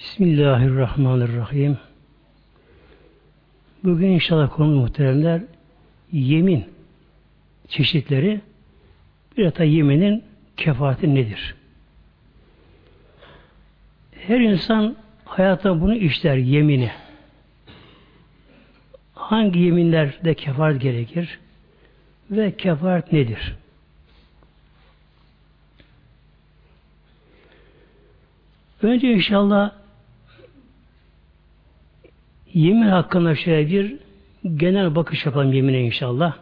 Bismillahirrahmanirrahim. Bugün inşallah konu muhteremler yemin çeşitleri bir da yeminin kefareti nedir? Her insan hayatta bunu işler yemini. Hangi yeminlerde kefaret gerekir? Ve kefaret nedir? Önce inşallah yemin hakkında şöyle bir genel bakış yapalım yemine inşallah.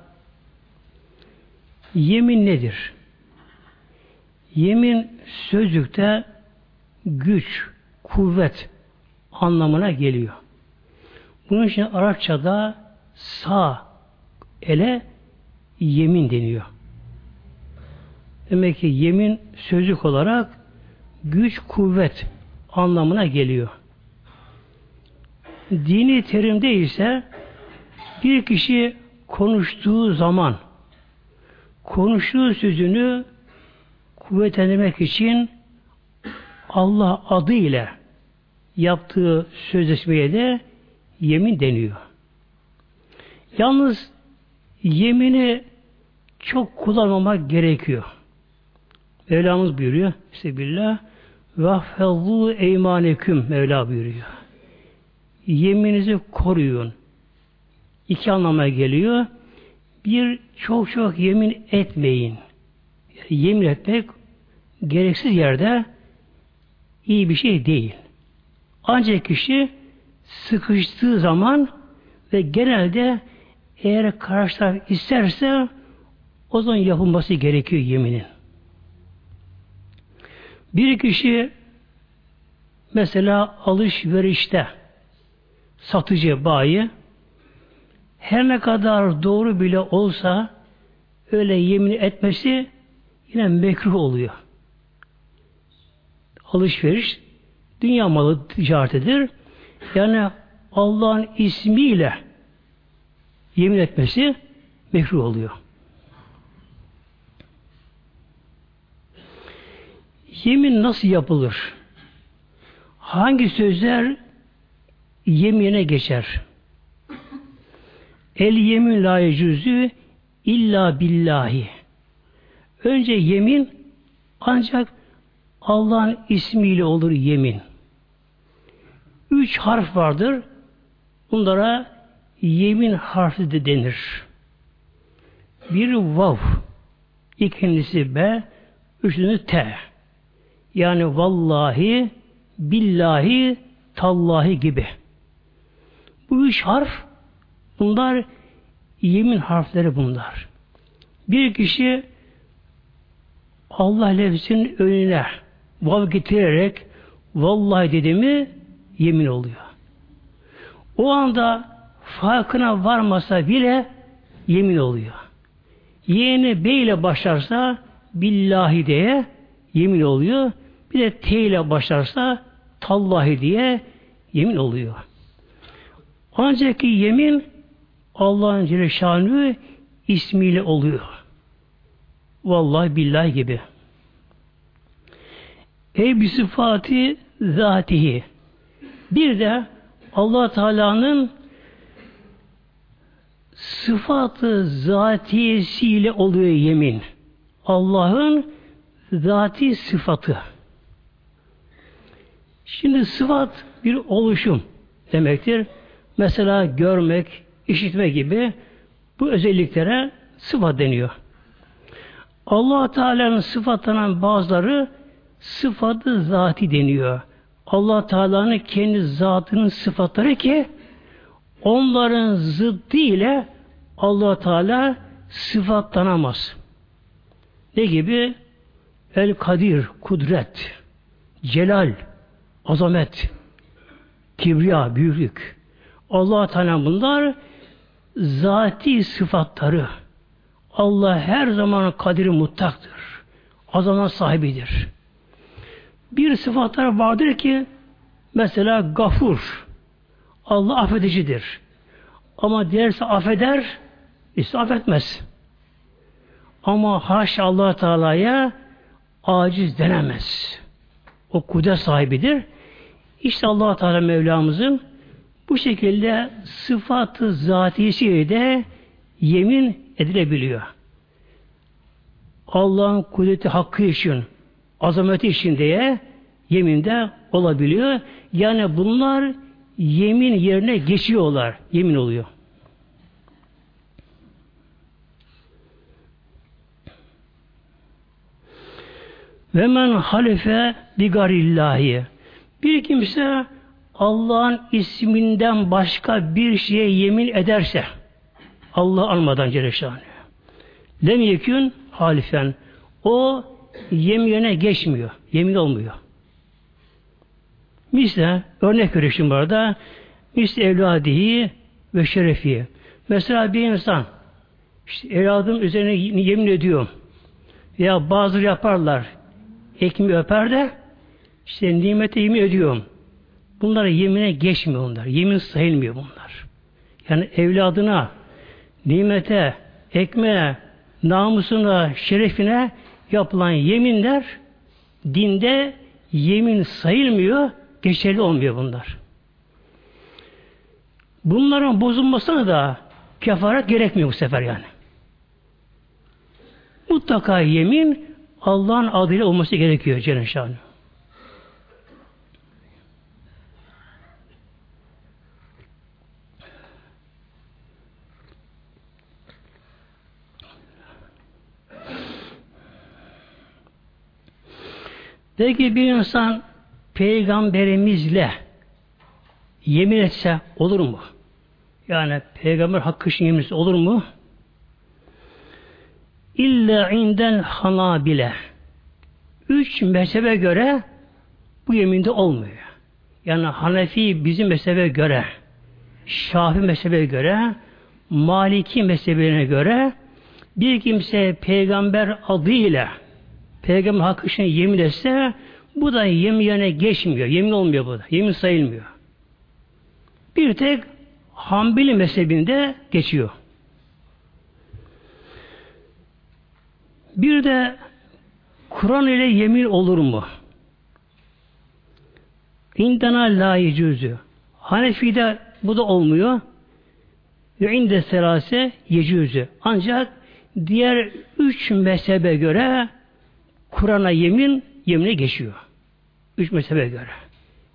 Yemin nedir? Yemin sözlükte güç, kuvvet anlamına geliyor. Bunun için Arapçada sağ ele yemin deniyor. Demek ki yemin sözlük olarak güç, kuvvet anlamına geliyor. Dini terimde ise bir kişi konuştuğu zaman konuştuğu sözünü kuvvetlendirmek için Allah adı ile yaptığı sözleşmeye de yemin deniyor. Yalnız yemini çok kullanmamak gerekiyor. Mevlamız buyuruyor. Bismillah. Vahfezû eymaneküm Mevla buyuruyor. Yemininizi koruyun. İki anlama geliyor. Bir, çok çok yemin etmeyin. Yemin etmek gereksiz yerde iyi bir şey değil. Ancak kişi sıkıştığı zaman ve genelde eğer karşı taraf isterse o zaman yapılması gerekiyor yeminin. Bir kişi mesela alışverişte satıcı bayi her ne kadar doğru bile olsa öyle yemin etmesi yine mekruh oluyor. Alışveriş dünya malı ticaretidir. Yani Allah'ın ismiyle yemin etmesi mekruh oluyor. Yemin nasıl yapılır? Hangi sözler yemine geçer? El yemin la yecüzü illa billahi. Önce yemin ancak Allah'ın ismiyle olur yemin. Üç harf vardır. Bunlara yemin harfi de denir. Bir vav, ikincisi b, üçüncüsü t. Yani vallahi, billahi, tallahi gibi. Bu üç harf bunlar yemin harfleri bunlar. Bir kişi Allah lefzinin önüne vav getirerek vallahi dedi mi yemin oluyor. O anda farkına varmasa bile yemin oluyor. Yeğeni B ile başlarsa billahi diye yemin oluyor. Bir de T ile başlarsa tallahi diye yemin oluyor. Ancak ki yemin Allah'ın Celle Şanı ismiyle oluyor. Vallahi billahi gibi. Ey bir sıfatı zatihi. Bir de allah Teala'nın sıfatı zatiyesiyle oluyor yemin. Allah'ın zati sıfatı. Şimdi sıfat bir oluşum demektir. Mesela görmek, işitme gibi bu özelliklere sıfat deniyor. allah Teala'nın sıfatlarının bazıları sıfatı zati deniyor. allah Teala'nın kendi zatının sıfatları ki onların zıddı ile allah Teala sıfatlanamaz. Ne gibi? El Kadir, kudret, celal, azamet, kibriya, büyüklük. Allah Teala bunlar zati sıfatları. Allah her zaman kadiri muttaktır. Azamet sahibidir. Bir sıfatlar vardır ki mesela gafur. Allah affedicidir. Ama dilerse affeder, ise affetmez. Ama haş Allah Teala'ya aciz denemez. O kudret sahibidir. İşte allah Teala Mevlamızın bu şekilde sıfatı zatisiyle de yemin edilebiliyor. Allah'ın kudreti hakkı için, azameti için diye yeminde olabiliyor. Yani bunlar yemin yerine geçiyorlar. Yemin oluyor. Ve men halife bigarillahi. Bir kimse Allah'ın isminden başka bir şeye yemin ederse Allah almadan Celle Lem yekün halifen. O yeminine geçmiyor. Yemin olmuyor. Misle örnek veriyorum burada. Misle evladihi ve şerefi. Mesela bir insan işte evladım üzerine yemin ediyor. Ya bazı yaparlar. Ekmeği öper de işte nimete yemin ediyorum. Bunlara yemine geçmiyor onlar. Yemin sayılmıyor bunlar. Yani evladına, nimete, ekmeğe, namusuna, şerefine yapılan yeminler dinde yemin sayılmıyor, geçerli olmuyor bunlar. Bunların bozulmasına da kefaret gerekmiyor bu sefer yani. Mutlaka yemin Allah'ın adıyla olması gerekiyor Cenab-ı Peki bir insan peygamberimizle yemin etse olur mu? Yani peygamber hakkı için yemin etse olur mu? İlla inden hanabile. Üç mezhebe göre bu yeminde olmuyor. Yani Hanefi bizim mezhebe göre, Şafi mezhebe göre, Maliki mezhebine göre bir kimse peygamber adıyla peygamber hakkı için yemin etse bu da yemin yerine geçmiyor. Yemin olmuyor bu da. Yemin sayılmıyor. Bir tek Hanbeli mezhebinde geçiyor. Bir de Kur'an ile yemin olur mu? İndana la yecüzü. Hanefi'de bu da olmuyor. Ve inde selase yecüzü. Ancak diğer üç mezhebe göre Kur'an'a yemin yemine geçiyor. Üç mezhebe göre.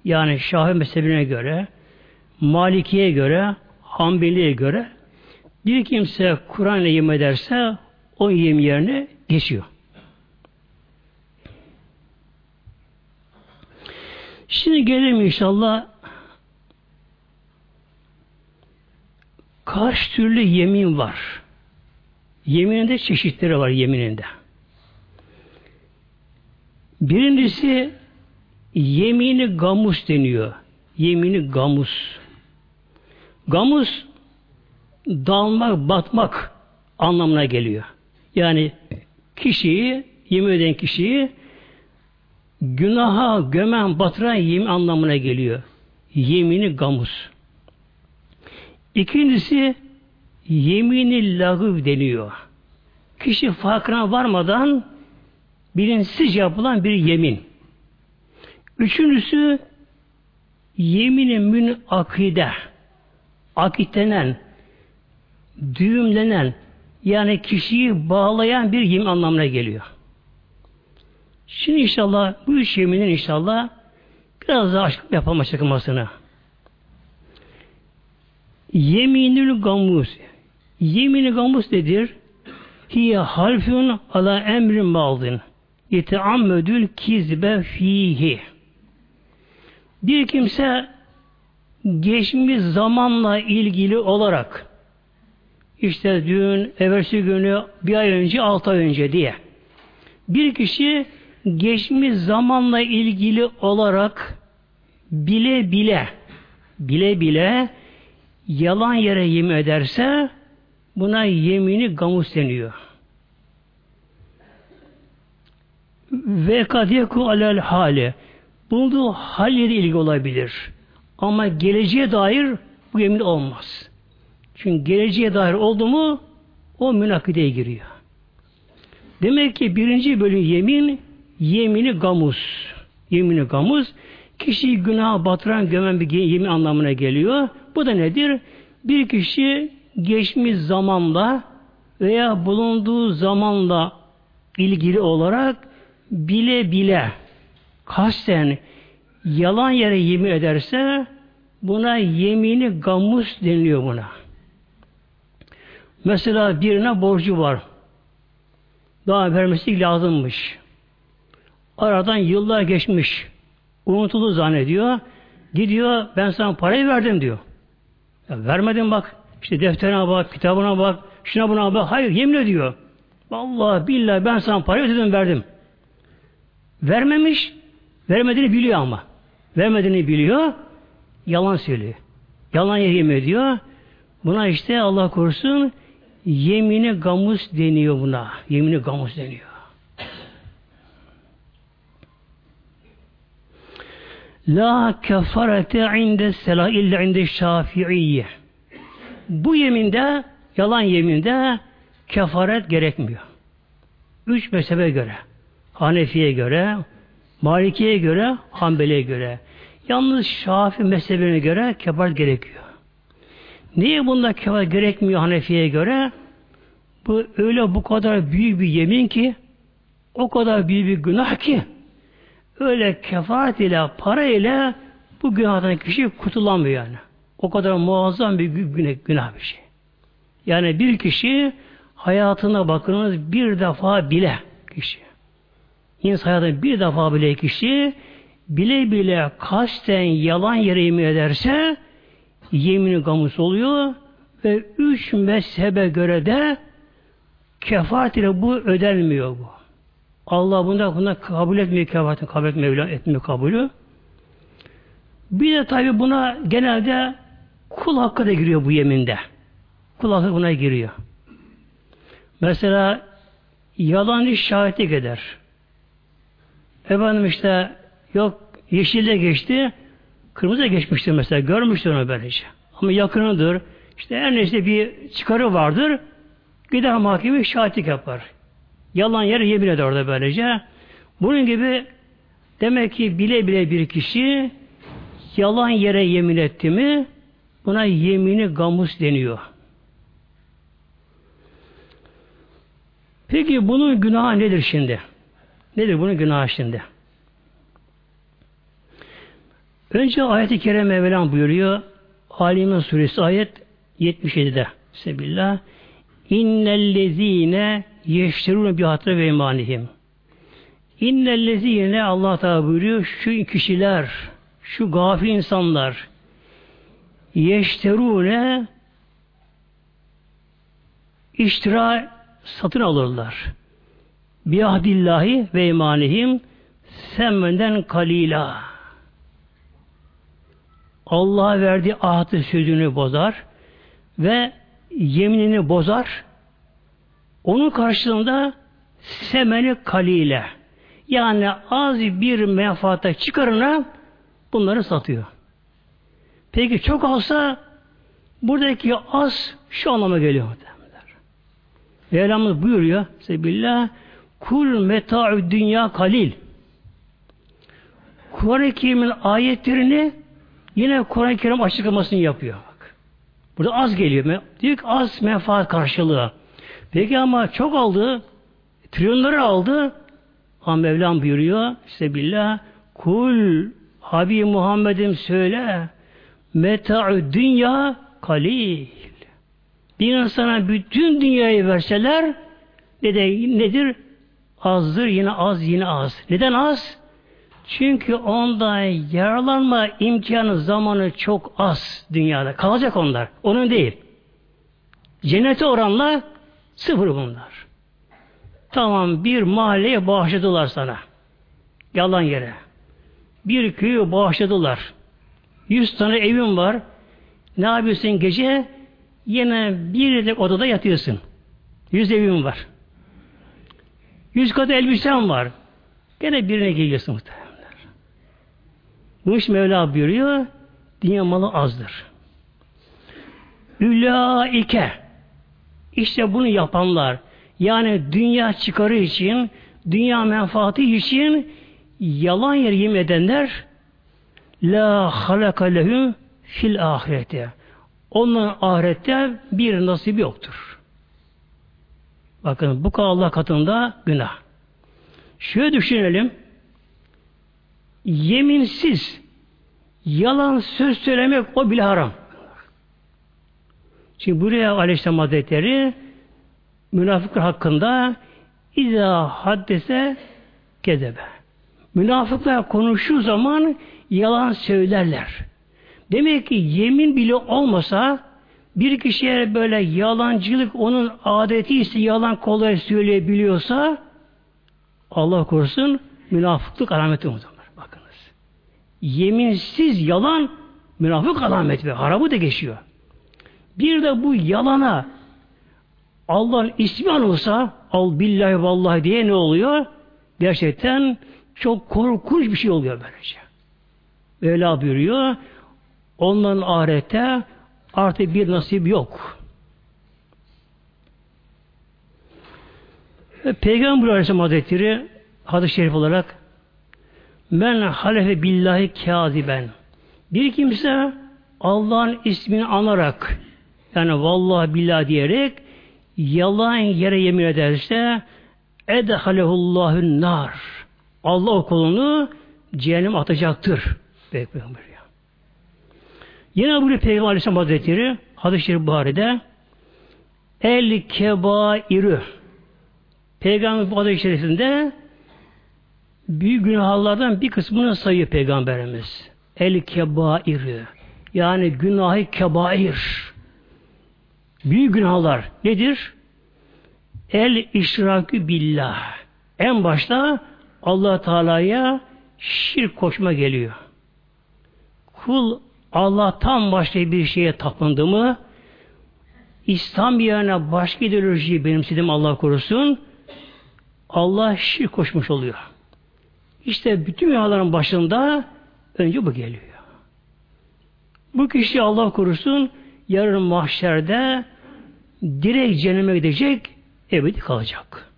Yani Şafi mezhebine göre, Maliki'ye göre, Hanbeli'ye göre bir kimse Kur'an'la yemin ederse o yemin yerine geçiyor. Şimdi gelelim inşallah kaç türlü yemin var. Yemininde çeşitleri var yemininde. Birincisi yemini gamus deniyor. Yemini gamus. Gamus dalmak, batmak anlamına geliyor. Yani kişiyi, yemin eden kişiyi günaha gömen, batıran yemin anlamına geliyor. Yemini gamus. İkincisi yemini lagıv deniyor. Kişi farkına varmadan bilinçsiz yapılan bir yemin. Üçüncüsü yemini mün akide akitlenen düğümlenen yani kişiyi bağlayan bir yemin anlamına geliyor. Şimdi inşallah bu üç yeminin inşallah biraz daha açık yapalım açıklamasını. Yeminül gamus. Yemini gamus nedir? Hiye harfun ala emrin maldın. Yeteammedül kizbe fihi. Bir kimse geçmiş zamanla ilgili olarak işte dün, evvelsi günü, bir ay önce, altı ay önce diye bir kişi geçmiş zamanla ilgili olarak bile bile bile bile yalan yere yemin ederse buna yemini gamus deniyor. Ve kadiyeku alel hali. Bulunduğu hal ile ilgili olabilir. Ama geleceğe dair bu yemin olmaz. Çünkü geleceğe dair oldu mu o münakideye giriyor. Demek ki birinci bölüm yemin yemini gamus. Yemini gamuz. Kişiyi günaha batıran, gömen bir yemin anlamına geliyor. Bu da nedir? Bir kişi geçmiş zamanla veya bulunduğu zamanla ilgili olarak bile bile kasten yalan yere yemin ederse buna yemini gamus deniliyor buna. Mesela birine borcu var. Daha vermesi lazımmış. Aradan yıllar geçmiş. Unutuldu zannediyor. Gidiyor ben sana parayı verdim diyor. Ya vermedim bak. İşte defterine bak, kitabına bak, şuna buna bak. Hayır yemin ediyor. Vallahi billahi ben sana parayı ödedim verdim. Vermemiş. Vermediğini biliyor ama. Vermediğini biliyor. Yalan söylüyor. Yalan yemin ediyor. Buna işte Allah korusun yemini gamus deniyor buna. Yemini gamus deniyor. La kefarete inde selah illa inde şafiiyye. Bu yeminde, yalan yeminde kefaret gerekmiyor. Üç mezhebe göre. Hanefi'ye göre, Maliki'ye göre, Hanbeli'ye göre. Yalnız Şafi mezhebine göre kefaret gerekiyor. Niye bunda kefaret gerekmiyor Hanefi'ye göre? Bu öyle bu kadar büyük bir yemin ki o kadar büyük bir günah ki öyle kefaret ile para ile bu günahdan kişi kurtulamıyor yani. O kadar muazzam bir günah, günah bir şey. Yani bir kişi hayatına bakınız bir defa bile kişi. İnsan hayatında bir defa bile kişi bile bile kasten yalan yere yemin ederse yemini gamus oluyor ve üç mezhebe göre de kefaret ile bu ödenmiyor bu. Allah bunda bunda kabul etmiyor kefaretini kabul etmiyor, etmiyor kabulü. Bir de tabi buna genelde kul hakkı da giriyor bu yeminde. Kul hakkı buna giriyor. Mesela yalan şahitlik eder. Efendim işte yok yeşilde geçti, kırmızı geçmiştir mesela. Görmüştür onu böylece. Ama yakınıdır. İşte her neyse bir çıkarı vardır. Gider mahkeme şahitlik yapar. Yalan yere yemin eder orada böylece. Bunun gibi demek ki bile bile bir kişi yalan yere yemin etti mi buna yemini gamus deniyor. Peki bunun günahı nedir şimdi? Nedir bunun günahı şimdi? Önce ayet-i kerime Mevlam buyuruyor. Alimin suresi ayet 77'de. Sebillah. İnnellezine yeşterune bi hatra ve imanihim. İnnellezine Allah Teala buyuruyor şu kişiler, şu gafil insanlar yeşterune iştira satın alırlar. Biahdillahi ve imanihim semmenden kalila. Allah verdiği ahdı sözünü bozar ve yeminini bozar. Onun karşılığında semeni kalile. Yani az bir menfaata çıkarına bunları satıyor. Peki çok alsa buradaki az şu anlama geliyor. Mevlamız buyuruyor Sebillah Kul meta'ü dünya kalil Kur'an-ı Kerim'in ayetlerini yine Kur'an-ı Kerim açıklamasını yapıyor. Bak. Burada az geliyor. Diyor ki az menfaat karşılığı. Peki ama çok aldı. Trilyonları aldı. Ama Mevlam buyuruyor. Sebillah Kul Habib Muhammed'im söyle meta'ü dünya kalil. Bir insana bütün dünyayı verseler ne de, nedir? Azdır yine az yine az. Neden az? Çünkü onda yararlanma imkanı zamanı çok az dünyada. Kalacak onlar. Onun değil. Cennete oranla sıfır bunlar. Tamam bir mahalleye bağışladılar sana. Yalan yere. Bir köyü bağışladılar. Yüz tane evin var. Ne yapıyorsun gece? Yine bir odada yatıyorsun. Yüz evin var. Yüz katı elbisen var. Gene birine geliyorsun muhtemelenler. Bu iş Mevla buyuruyor. Dünya malı azdır. Ülaike işte bunu yapanlar yani dünya çıkarı için dünya menfaati için yalan yer yemin edenler la halaka lehum fil ahirete. Onların ahirette bir nasibi yoktur. Bakın bu kadar Allah katında günah. Şöyle düşünelim. Yeminsiz yalan söz söylemek o bile haram. Şimdi buraya Aleyhisselam Hazretleri münafıklar hakkında İza haddese kezebe. Münafıklar konuştuğu zaman yalan söylerler. Demek ki yemin bile olmasa bir kişiye böyle yalancılık onun adeti ise yalan kolay söyleyebiliyorsa Allah korusun münafıklık alameti mudur. Bakınız. Yeminsiz yalan münafık alameti ve harabı da geçiyor. Bir de bu yalana Allah'ın ismi anılsa al billahi vallahi diye ne oluyor? Gerçekten çok korkunç bir şey oluyor böylece. Öyle buyuruyor. Onların ahirette artık bir nasip yok. Ve Peygamber Aleyhisselam Hazretleri hadis-i şerif olarak men halefe billahi kâziben bir kimse Allah'ın ismini anarak yani vallahi billah diyerek yalan yere yemin ederse edhalehullahün nar Allah o cehennem atacaktır. Peygamber. Yine burada Peygamber Aleyhisselam Hazretleri hadis-i şerif Buhari'de el kebairü Peygamber hadis-i şerifinde büyük günahlardan bir kısmını sayıyor Peygamberimiz. El kebairü yani günahı kebair Büyük günahlar nedir? El işrakü billah. En başta Allah Teala'ya şirk koşma geliyor. Kul Allah'tan başka bir şeye tapındı mı İslam yerine başka ideolojiyi benimsedim Allah korusun Allah şirk koşmuş oluyor. İşte bütün günahların başında önce bu geliyor. Bu kişi Allah korusun yarın mahşerde direkt cehenneme gidecek, ebedi kalacak.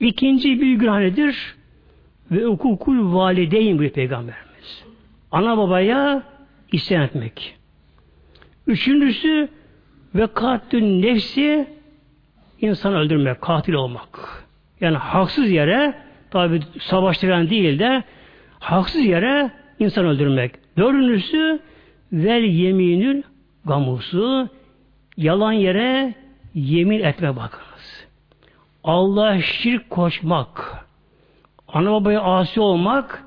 İkinci bir günah nedir? Ve hukukul valideyn bir peygamberimiz. Ana babaya isyan etmek. Üçüncüsü ve katlün nefsi insan öldürmek, katil olmak. Yani haksız yere tabi savaştıran değil de haksız yere insan öldürmek. Dördüncüsü vel yeminül gamusu yalan yere yemin etme bakınız. Allah şirk koşmak, ana babaya asi olmak,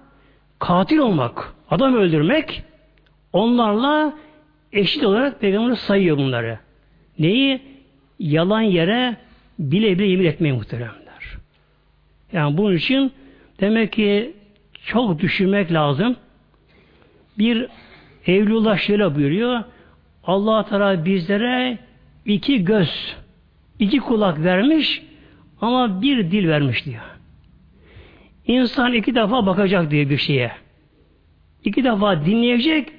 katil olmak, adam öldürmek, onlarla eşit olarak Peygamber sayıyor bunları. Neyi? Yalan yere bile bile yemin etmeyi muhteremler. Yani bunun için demek ki çok düşünmek lazım. Bir Evlullah şöyle buyuruyor allah Teala bizlere iki göz, iki kulak vermiş ama bir dil vermiş diyor. İnsan iki defa bakacak diye bir şeye. İki defa dinleyecek,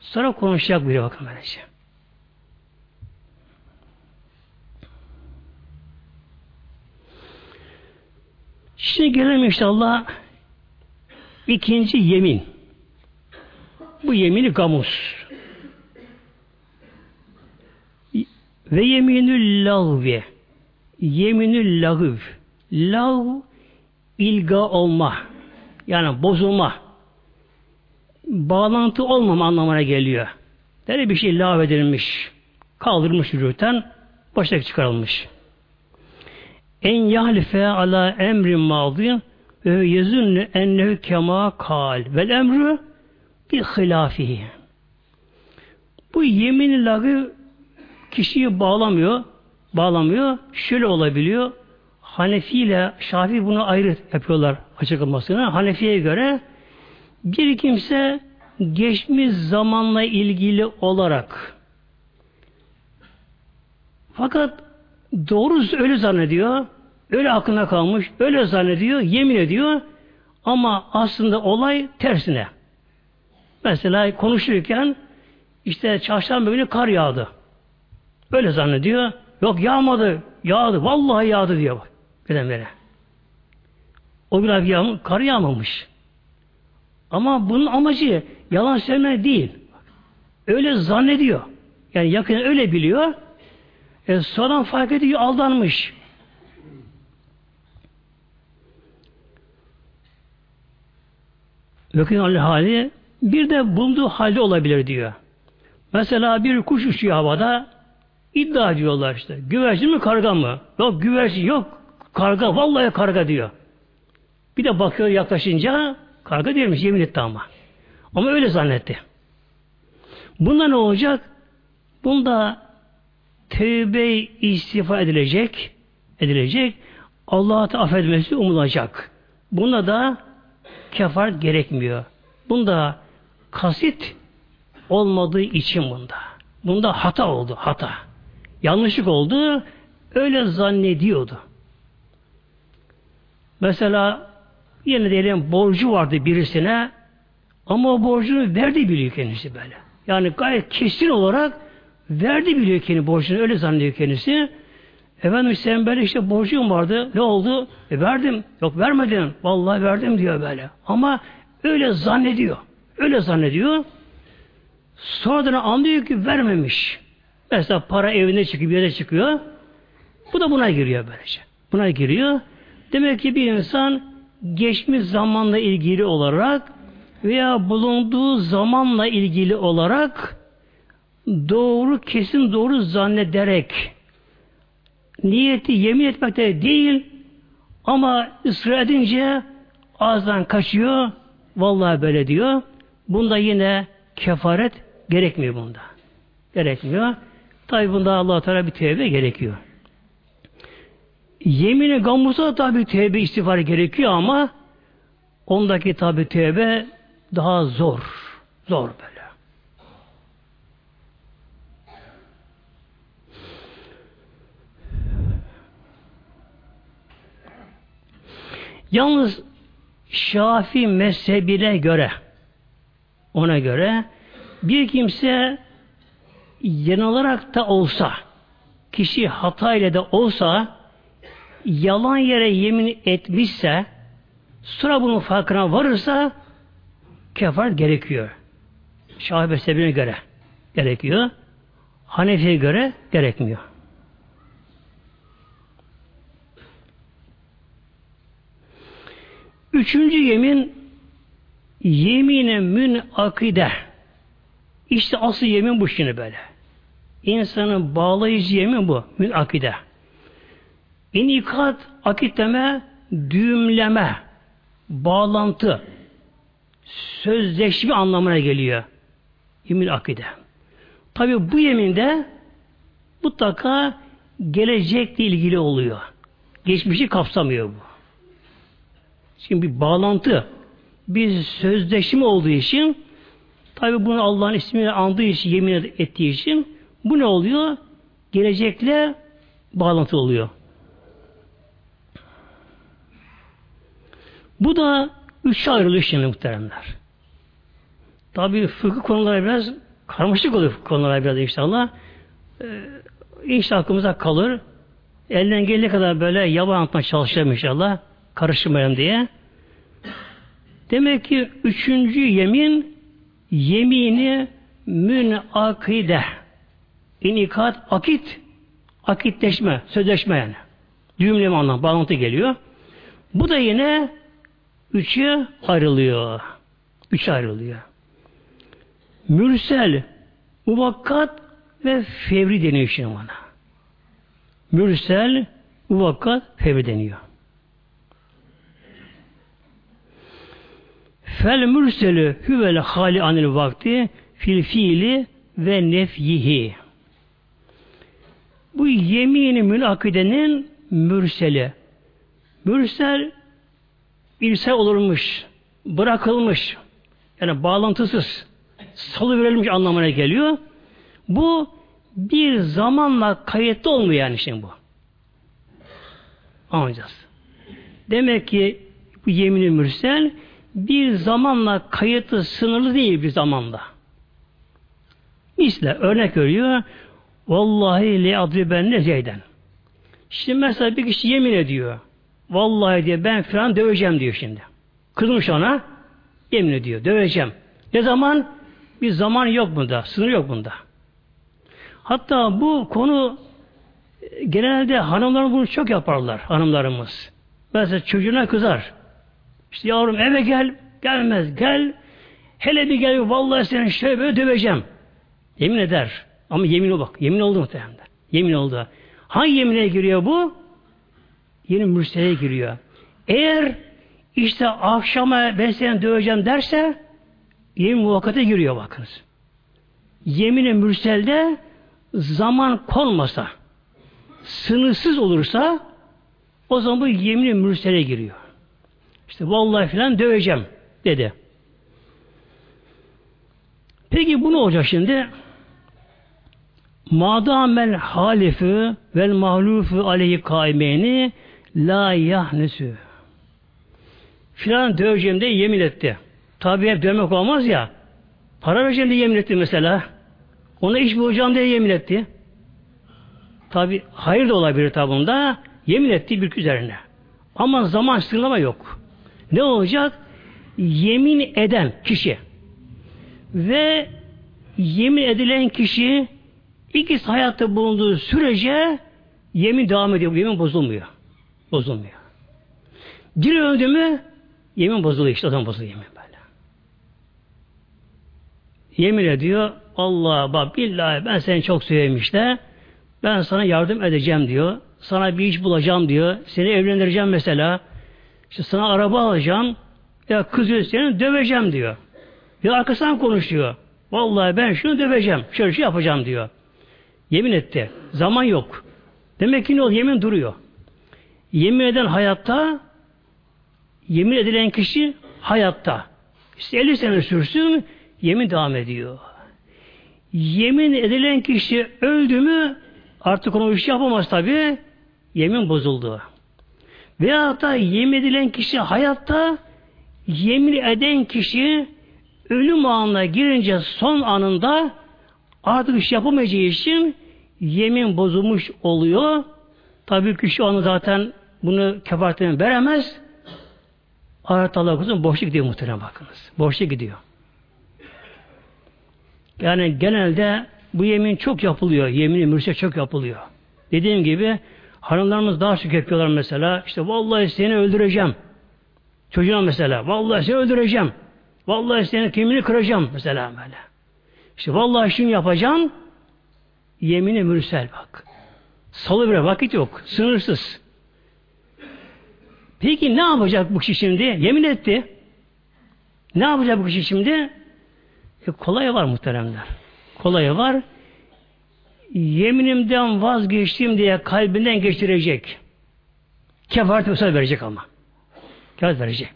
sonra konuşacak biri bakın böylece. Şimdi gelelim inşallah ikinci yemin. Bu yemini gamus. Ve yeminül lagvi yeminül lagv lav ilga olma yani bozulma bağlantı olmama anlamına geliyor. Böyle bir şey lav edilmiş kaldırmış yürürten baştaki çıkarılmış. En yahlife ala emrin madin ve yezunnu ennehu kema kal vel emru bi hilafihi. Bu yemin lagı kişiyi bağlamıyor, bağlamıyor. Şöyle olabiliyor. Hanefi ile Şafi bunu ayrı yapıyorlar açıklamasını. Hanefi'ye göre bir kimse geçmiş zamanla ilgili olarak fakat doğrusu öyle zannediyor, öyle aklına kalmış, öyle zannediyor, yemin ediyor ama aslında olay tersine. Mesela konuşurken işte çarşamba günü kar yağdı. Böyle zannediyor. Yok yağmadı. Yağdı. Vallahi yağdı diyor bak. Birdenbire. O gün abi yağmur, kar yağmamış. Ama bunun amacı yalan söylemek değil. Öyle zannediyor. Yani yakın öyle biliyor. E, sonradan fark ediyor aldanmış. Yakın hali bir de bulunduğu halde olabilir diyor. Mesela bir kuş uçuyor havada iddia ediyorlar işte. Güvercin mi karga mı? Yok güvercin yok. Karga vallahi karga diyor. Bir de bakıyor yaklaşınca karga değilmiş yemin etti ama. Ama öyle zannetti. Bunda ne olacak? Bunda tevbe istifa edilecek edilecek. Allah'a affedilmesi umulacak. Bunda da kefaret gerekmiyor. Bunda kasit olmadığı için bunda. Bunda hata oldu, hata. Yanlışlık oldu, öyle zannediyordu. Mesela yine diyelim borcu vardı birisine ama o borcunu verdi biliyor kendisi böyle. Yani gayet kesin olarak verdi biliyor kendi borcunu öyle zannediyor kendisi. Efendim sen böyle işte borcum vardı. Ne oldu? E verdim. Yok vermedim. Vallahi verdim diyor böyle. Ama öyle zannediyor. Öyle zannediyor. Sonradan anlıyor ki vermemiş. Mesela para evine çıkıyor, bir yere çıkıyor. Bu da buna giriyor böylece. Buna giriyor. Demek ki bir insan geçmiş zamanla ilgili olarak veya bulunduğu zamanla ilgili olarak doğru, kesin doğru zannederek niyeti yemin etmekte değil ama ısrar edince ağızdan kaçıyor vallahi böyle diyor. Bunda yine kefaret gerekmiyor bunda. Gerekmiyor. Tabi bunda allah Teala bir tevbe gerekiyor. Yemini gamuza tabi tevbe istiğfar gerekiyor ama ondaki tabi tevbe daha zor. Zor böyle. Yalnız Şafi mezhebine göre ona göre bir kimse yanılarak da olsa kişi hata ile de olsa yalan yere yemin etmişse sonra bunun farkına varırsa kefaret gerekiyor. Şafi mezhebine göre gerekiyor. Hanefi'ye göre gerekmiyor. Üçüncü yemin yemine mün akide. İşte asıl yemin bu şimdi böyle. İnsanın bağlayıcı yemin bu. Mün akide. İnikat akitleme düğümleme bağlantı sözleşme anlamına geliyor. Yemin akide. Tabi bu yeminde mutlaka gelecekle ilgili oluyor. Geçmişi kapsamıyor bu. Şimdi bir bağlantı, bir sözleşme olduğu için tabi bunu Allah'ın ismini andığı için, yemin ettiği için bu ne oluyor? Gelecekle bağlantı oluyor. Bu da üç ayrılıyor şimdi muhteremler. Tabi fıkıh konuları biraz karmaşık oluyor konulara biraz inşallah. Ee, inşallah aklımıza kalır. Elden geldiği kadar böyle yaban anlatmaya çalışacağım inşallah karışmayalım diye. Demek ki üçüncü yemin yemini münakide. İnikat, akit, akitleşme, sözleşme yani. Düğümleme anlamı, bağlantı geliyor. Bu da yine üçe ayrılıyor. Üç ayrılıyor. Mürsel, muvakkat ve fevri deniyor şimdi bana. Mürsel, muvakkat, fevri deniyor. Fel mürselü huvel hali anil vakti fil fiili ve nefyihi. Bu yemini münakidenin mürseli. Mürsel irsel olurmuş, bırakılmış, yani bağlantısız, salı verilmiş anlamına geliyor. Bu bir zamanla kayıtlı olmuyor yani şimdi bu. Anlayacağız. Demek ki bu yemini mürsel bir zamanla kayıtlı sınırlı değil bir zamanda. Misle örnek veriyor. Vallahi li adriben ne. Şimdi mesela bir kişi yemin ediyor. Vallahi diye ben filan döveceğim diyor şimdi. Kızmış ona. Yemin ediyor. Döveceğim. Ne zaman? Bir zaman yok bunda. Sınır yok bunda. Hatta bu konu genelde hanımlar bunu çok yaparlar. Hanımlarımız. Mesela çocuğuna kızar. İşte yavrum eve gel. Gelmez. Gel. Hele bir gel. Vallahi seni şöyle böyle döveceğim. Yemin eder. Ama yemin bak. Yemin oldu muhtemelen. Yemin oldu. Hangi yemine giriyor bu? Yeni mürseleye giriyor. Eğer işte akşama ben seni döveceğim derse yemin muvakkate giriyor bakınız. Yemine mürselde zaman konmasa sınırsız olursa o zaman bu yemine mürsele giriyor. İşte vallahi filan döveceğim dedi. Peki bu ne olacak şimdi? Madamel halifi vel mahlufu aleyhi kaimeni la yahnüsü. Filan döveceğim diye yemin etti. Tabi hep dövmek olmaz ya. Para vereceğim diye yemin etti mesela. Ona iş bulacağım diye yemin etti. Tabi hayır da olabilir tabunda. Yemin etti bir üzerine. Ama zaman sınırlama yok. Ne olacak? Yemin eden kişi ve yemin edilen kişi ikisi hayatta bulunduğu sürece yemin devam ediyor. Yemin bozulmuyor. Bozulmuyor. Biri öldü mü yemin bozuluyor işte. O bozuluyor yemin böyle. Yemin ediyor Allah bak billahi ben seni çok sevmişte ben sana yardım edeceğim diyor. Sana bir iş bulacağım diyor. Seni evlendireceğim mesela. İşte sana araba alacağım. Ya kızı seni döveceğim diyor. Ya arkasından konuşuyor. Vallahi ben şunu döveceğim. Şöyle şey yapacağım diyor. Yemin etti. Zaman yok. Demek ki ne oldu? Yemin duruyor. Yemin eden hayatta yemin edilen kişi hayatta. İşte 50 sene sürsün yemin devam ediyor. Yemin edilen kişi öldü mü artık onu iş yapamaz tabi. Yemin bozuldu. Veya da yemin edilen kişi hayatta yemin eden kişi ölüm anına girince son anında artık iş yapamayacağı için yemin bozulmuş oluyor. Tabii ki şu anda zaten bunu kefaretine veremez. Ahiret Allah korusun boşluk gidiyor muhtemelen bakınız. Boşluk gidiyor. Yani genelde bu yemin çok yapılıyor. Yemini mürse çok yapılıyor. Dediğim gibi hanımlarımız daha çok yapıyorlar mesela. İşte vallahi seni öldüreceğim. Çocuğuna mesela. Vallahi seni öldüreceğim. Vallahi senin kimini kıracağım mesela böyle. İşte vallahi şunu yapacağım. Yemini mürsel bak. Salı bir vakit yok. Sınırsız. Peki ne yapacak bu kişi şimdi? Yemin etti. Ne yapacak bu kişi şimdi? E, kolay var muhteremler. Kolay var. Yeminimden vazgeçtim diye kalbinden geçirecek. Kefaret verecek ama. Kefaret verecek.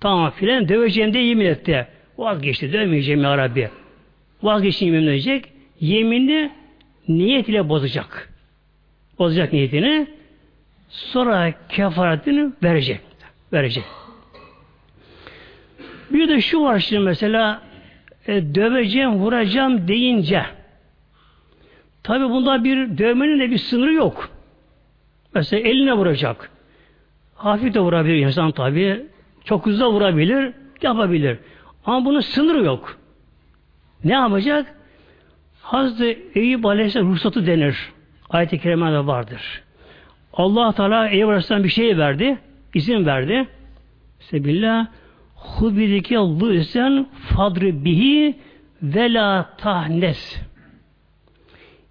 Tamam filan döveceğim diye yemin etti. Vazgeçti dövmeyeceğim ya Rabbi. Vazgeçti yemin edecek. Yeminini niyet ile bozacak. Bozacak niyetini. Sonra kefaretini verecek. Verecek. Bir de şu var şimdi mesela e, döveceğim, vuracağım deyince tabi bunda bir dövmenin de bir sınırı yok. Mesela eline vuracak. Hafif de vurabilir insan tabi. Çok hızlı vurabilir, yapabilir. Ama bunun sınırı yok. Ne yapacak? Hazreti Eyüp Aleyhisselam ruhsatı denir. Ayet-i Kerime'de vardır. Allah Teala Eyüp Aleyhisselam bir şey verdi, izin verdi. Sebillah hubidike lüsen fadri bihi ve la tahnes.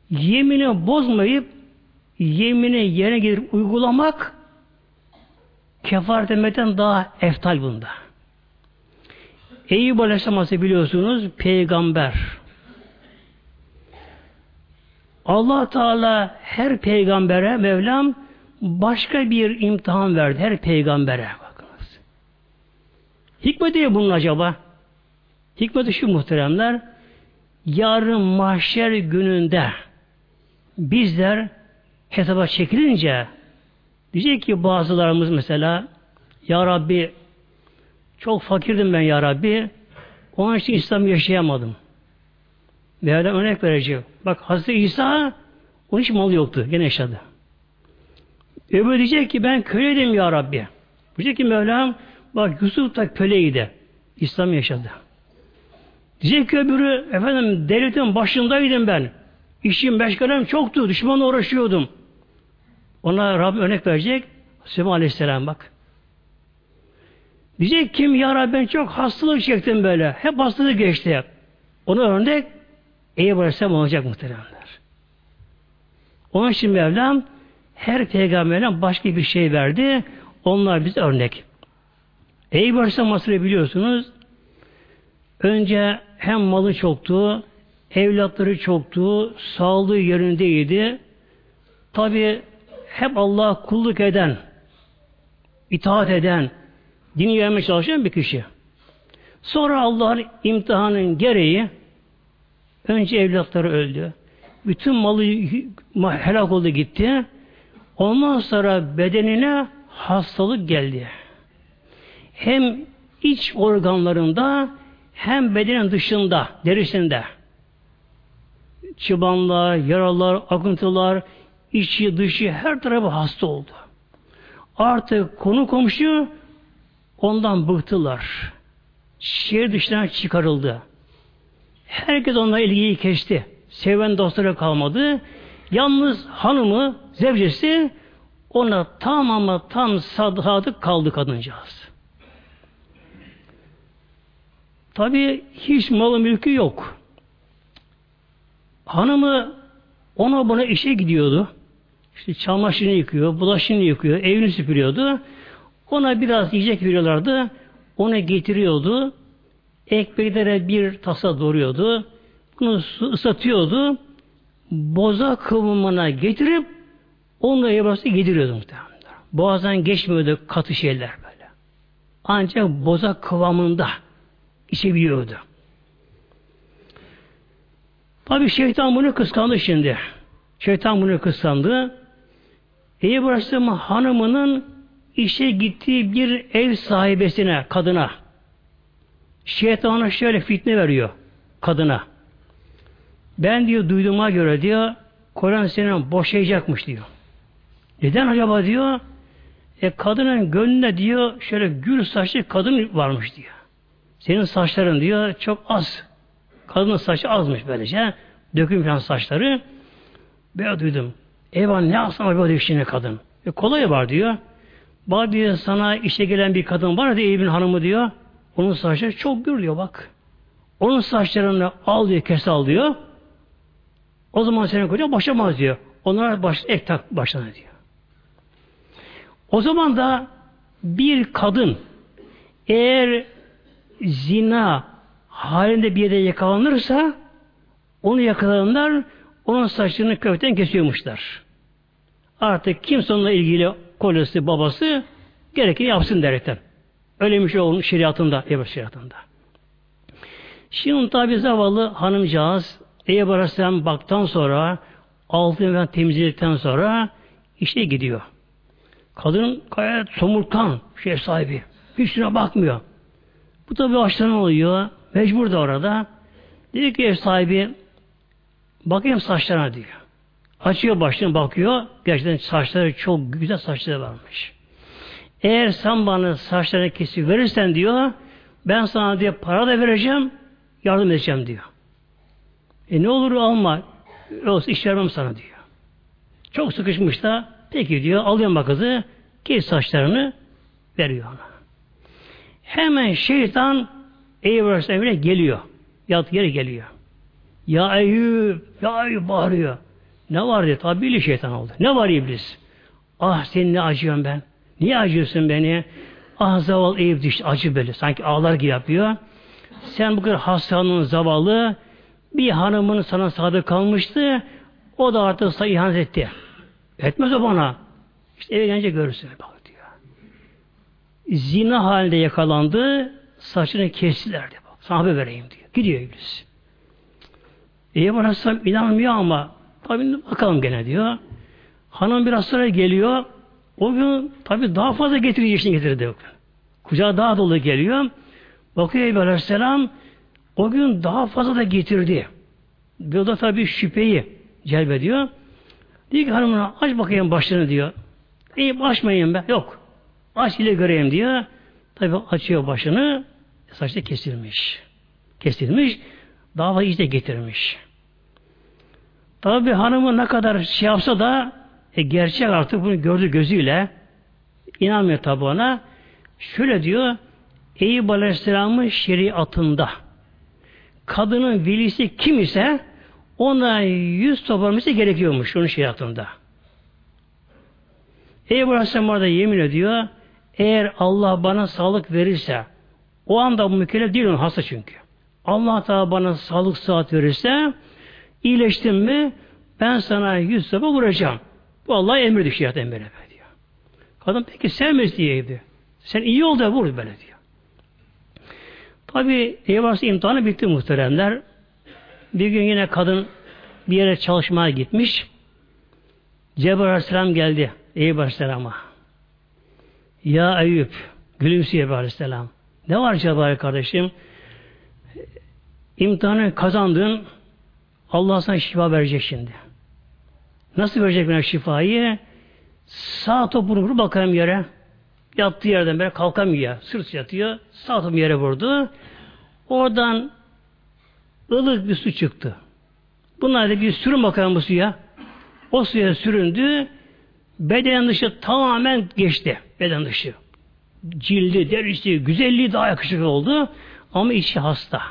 Yemini bozmayıp yemini yerine gelip uygulamak kefaret etmekten daha eftal bunda. Eyüp Aleyhisselam biliyorsunuz peygamber. Allah Teala her peygambere Mevlam başka bir imtihan verdi. Her peygambere. Bakınız. Hikmeti bunun acaba? Hikmeti şu muhteremler yarın mahşer gününde bizler hesaba çekilince Diyecek ki bazılarımız mesela Ya Rabbi çok fakirdim ben Ya Rabbi onun için İslam yaşayamadım. Mevlam örnek verecek. Bak Hazreti İsa onun hiç malı yoktu. Gene yaşadı. Öbürü diyecek ki ben köleydim ya Rabbi. Diyecek ki Mevlam bak Yusuf da köleydi. İslam yaşadı. Diyecek ki öbürü efendim devletin başındaydım ben. İşim meşgalem çoktu. Düşmanla uğraşıyordum. Ona Rabbim örnek verecek. Süleyman Aleyhisselam bak. Diyecek kim ya Rabbi ben çok hastalık çektim böyle. Hep hastalık geçti. Ona örnek Eyüp Aleyhisselam olacak muhteremler. Onun için Mevlam her peygamberden başka bir şey verdi. Onlar bize örnek. Eyüp Aleyhisselam Mısır'ı biliyorsunuz. Önce hem malı çoktu, evlatları çoktu, sağlığı yerindeydi. Tabi hep Allah'a kulluk eden, itaat eden, dini yaymaya çalışan bir kişi. Sonra Allah'ın imtihanın gereği önce evlatları öldü. Bütün malı helak oldu gitti. Ondan sonra bedenine hastalık geldi. Hem iç organlarında hem bedenin dışında, derisinde çıbanlar, yaralar, akıntılar, içi dışı her tarafı hasta oldu. Artık konu komşu ondan bıktılar. Şehir dışına çıkarıldı. Herkes onunla ilgiyi kesti. Seven dostları kalmadı. Yalnız hanımı, zevcesi ona tam ama tam sadık kaldı kadıncağız. Tabi hiç malı mülkü yok. Hanımı ona buna işe gidiyordu. İşte çamaşırını yıkıyor, bulaşını yıkıyor, evini süpürüyordu. Ona biraz yiyecek veriyorlardı. Ona getiriyordu. Ekmeklere bir tasa doğruyordu. Bunu ıslatıyordu. Boza kıvamına getirip onunla yaparsa yediriyordu muhtemelen. Boğazdan geçmiyordu katı şeyler böyle. Ancak boza kıvamında içebiliyordu. Tabi şeytan bunu kıskandı şimdi. Şeytan bunu kıskandı. Eyüp Aleyhisselam hanımının işe gittiği bir ev sahibesine, kadına şeytana şöyle fitne veriyor kadına. Ben diyor duyduğuma göre diyor Kur'an seni boşayacakmış diyor. Neden acaba diyor? E kadının gönlünde diyor şöyle gül saçlı kadın varmış diyor. Senin saçların diyor çok az. Kadının saçı azmış böylece. Döküm falan saçları. Ben duydum. Eyvah ne acaba diyor şimdi kadın. E kolay var diyor. Bak diyor sana işe gelen bir kadın var diyor Eyüp'ün hanımı diyor. Onun saçları çok gür diyor bak. Onun saçlarını al diyor, kes al diyor. O zaman senin koca başlamaz diyor. Onlara baş, ek tak başlanır diyor. O zaman da bir kadın eğer zina halinde bir yerde yakalanırsa onu yakalanırlar onun saçını kökten kesiyormuşlar. Artık kimse onunla ilgili kolesi, babası gerekeni yapsın derekten. Öyleymiş onun şeriatında, Ebu şeriatında. Şimdi tabi zavallı hanımcağız Ebu Aleyhisselam baktan sonra altın ve temizledikten sonra işe gidiyor. Kadın gayet somurtkan şey sahibi. Hiçbirine bakmıyor. Bu tabi açtan oluyor. Mecbur da orada. Dedi ki ev sahibi bakayım saçlarına diyor. Açıyor başını bakıyor. Gerçekten saçları çok güzel saçları varmış. Eğer sen bana saçlarını kesip verirsen diyor ben sana diye para da vereceğim yardım edeceğim diyor. E ne olur alma. Olsun iş vermem sana diyor. Çok sıkışmış da peki diyor alıyorum bak kızı kes saçlarını veriyor ona. Hemen şeytan Eyüp Aleyhisselam'a geliyor. Yat yere geliyor. Ya Eyüp, ya Eyüp bağırıyor. Ne var diye tabi şeytan oldu. Ne var iblis? Ah seni ne acıyorum ben. Niye acıyorsun beni? Ah zavallı Eyüp düştü. Acı böyle. Sanki ağlar gibi yapıyor. Sen bu kadar hastanın zavallı bir hanımın sana sadık kalmıştı. O da artık sana ihanet etti. Etmez o bana. İşte eve gelince görürsün. Bak diyor. Zina halinde yakalandı. Saçını kestiler diyor. Sana haber vereyim diyor. Gidiyor iblis. Eyüp Aleyhisselam inanmıyor ama tabi bakalım gene diyor. Hanım biraz sonra geliyor. O gün tabi daha fazla getirici işini getirdi. Kucağı daha dolu geliyor. Bakıyor Eyüp Aleyhisselam o gün daha fazla da getirdi. Bu da tabi şüpheyi celbediyor. Diyor ki hanımına aç bakayım başını diyor. İyi açmayın be. Yok. Aç ile göreyim diyor. Tabi açıyor başını. Saçta kesilmiş. Kesilmiş. Dava iyice getirmiş. Tabi hanımı ne kadar şey yapsa da e, gerçek artık bunu gördü gözüyle inanmıyor tabi ona. Şöyle diyor Eyüp Aleyhisselam'ın şeriatında kadının velisi kim ise ona yüz toplaması gerekiyormuş onun şeriatında. Eyüp Aleyhisselam orada yemin ediyor eğer Allah bana sağlık verirse o anda bu mükellef değil onun hasta çünkü. Allah Teala bana sağlık saat verirse iyileştim mi ben sana yüz sefer vuracağım. Bu Allah'a emrediyor şeriat emri diyor. Kadın peki sevmez diyeydi. Sen iyi ol da vur böyle diyor. Tabi Eyvahsı imtihanı bitti muhteremler. Bir gün yine kadın bir yere çalışmaya gitmiş. Cebrail Aleyhisselam geldi Eyüp Aleyhisselam'a. Ya Eyüp, gülümsüyor Eyüp Aleyhisselam. Ne var Cebrail kardeşim? İmtihanı kazandın, Allah sana şifa verecek şimdi. Nasıl verecek bana şifayı? Sağ topunu vur bakalım yere. Yattığı yerden böyle kalkamıyor. Sırt yatıyor. Sağ yere vurdu. Oradan ılık bir su çıktı. Bunlar da bir sürün bakalım bu suya. O suya süründü. Beden dışı tamamen geçti. Beden dışı. Cildi, derisi, güzelliği daha yakışıklı oldu. Ama içi hasta.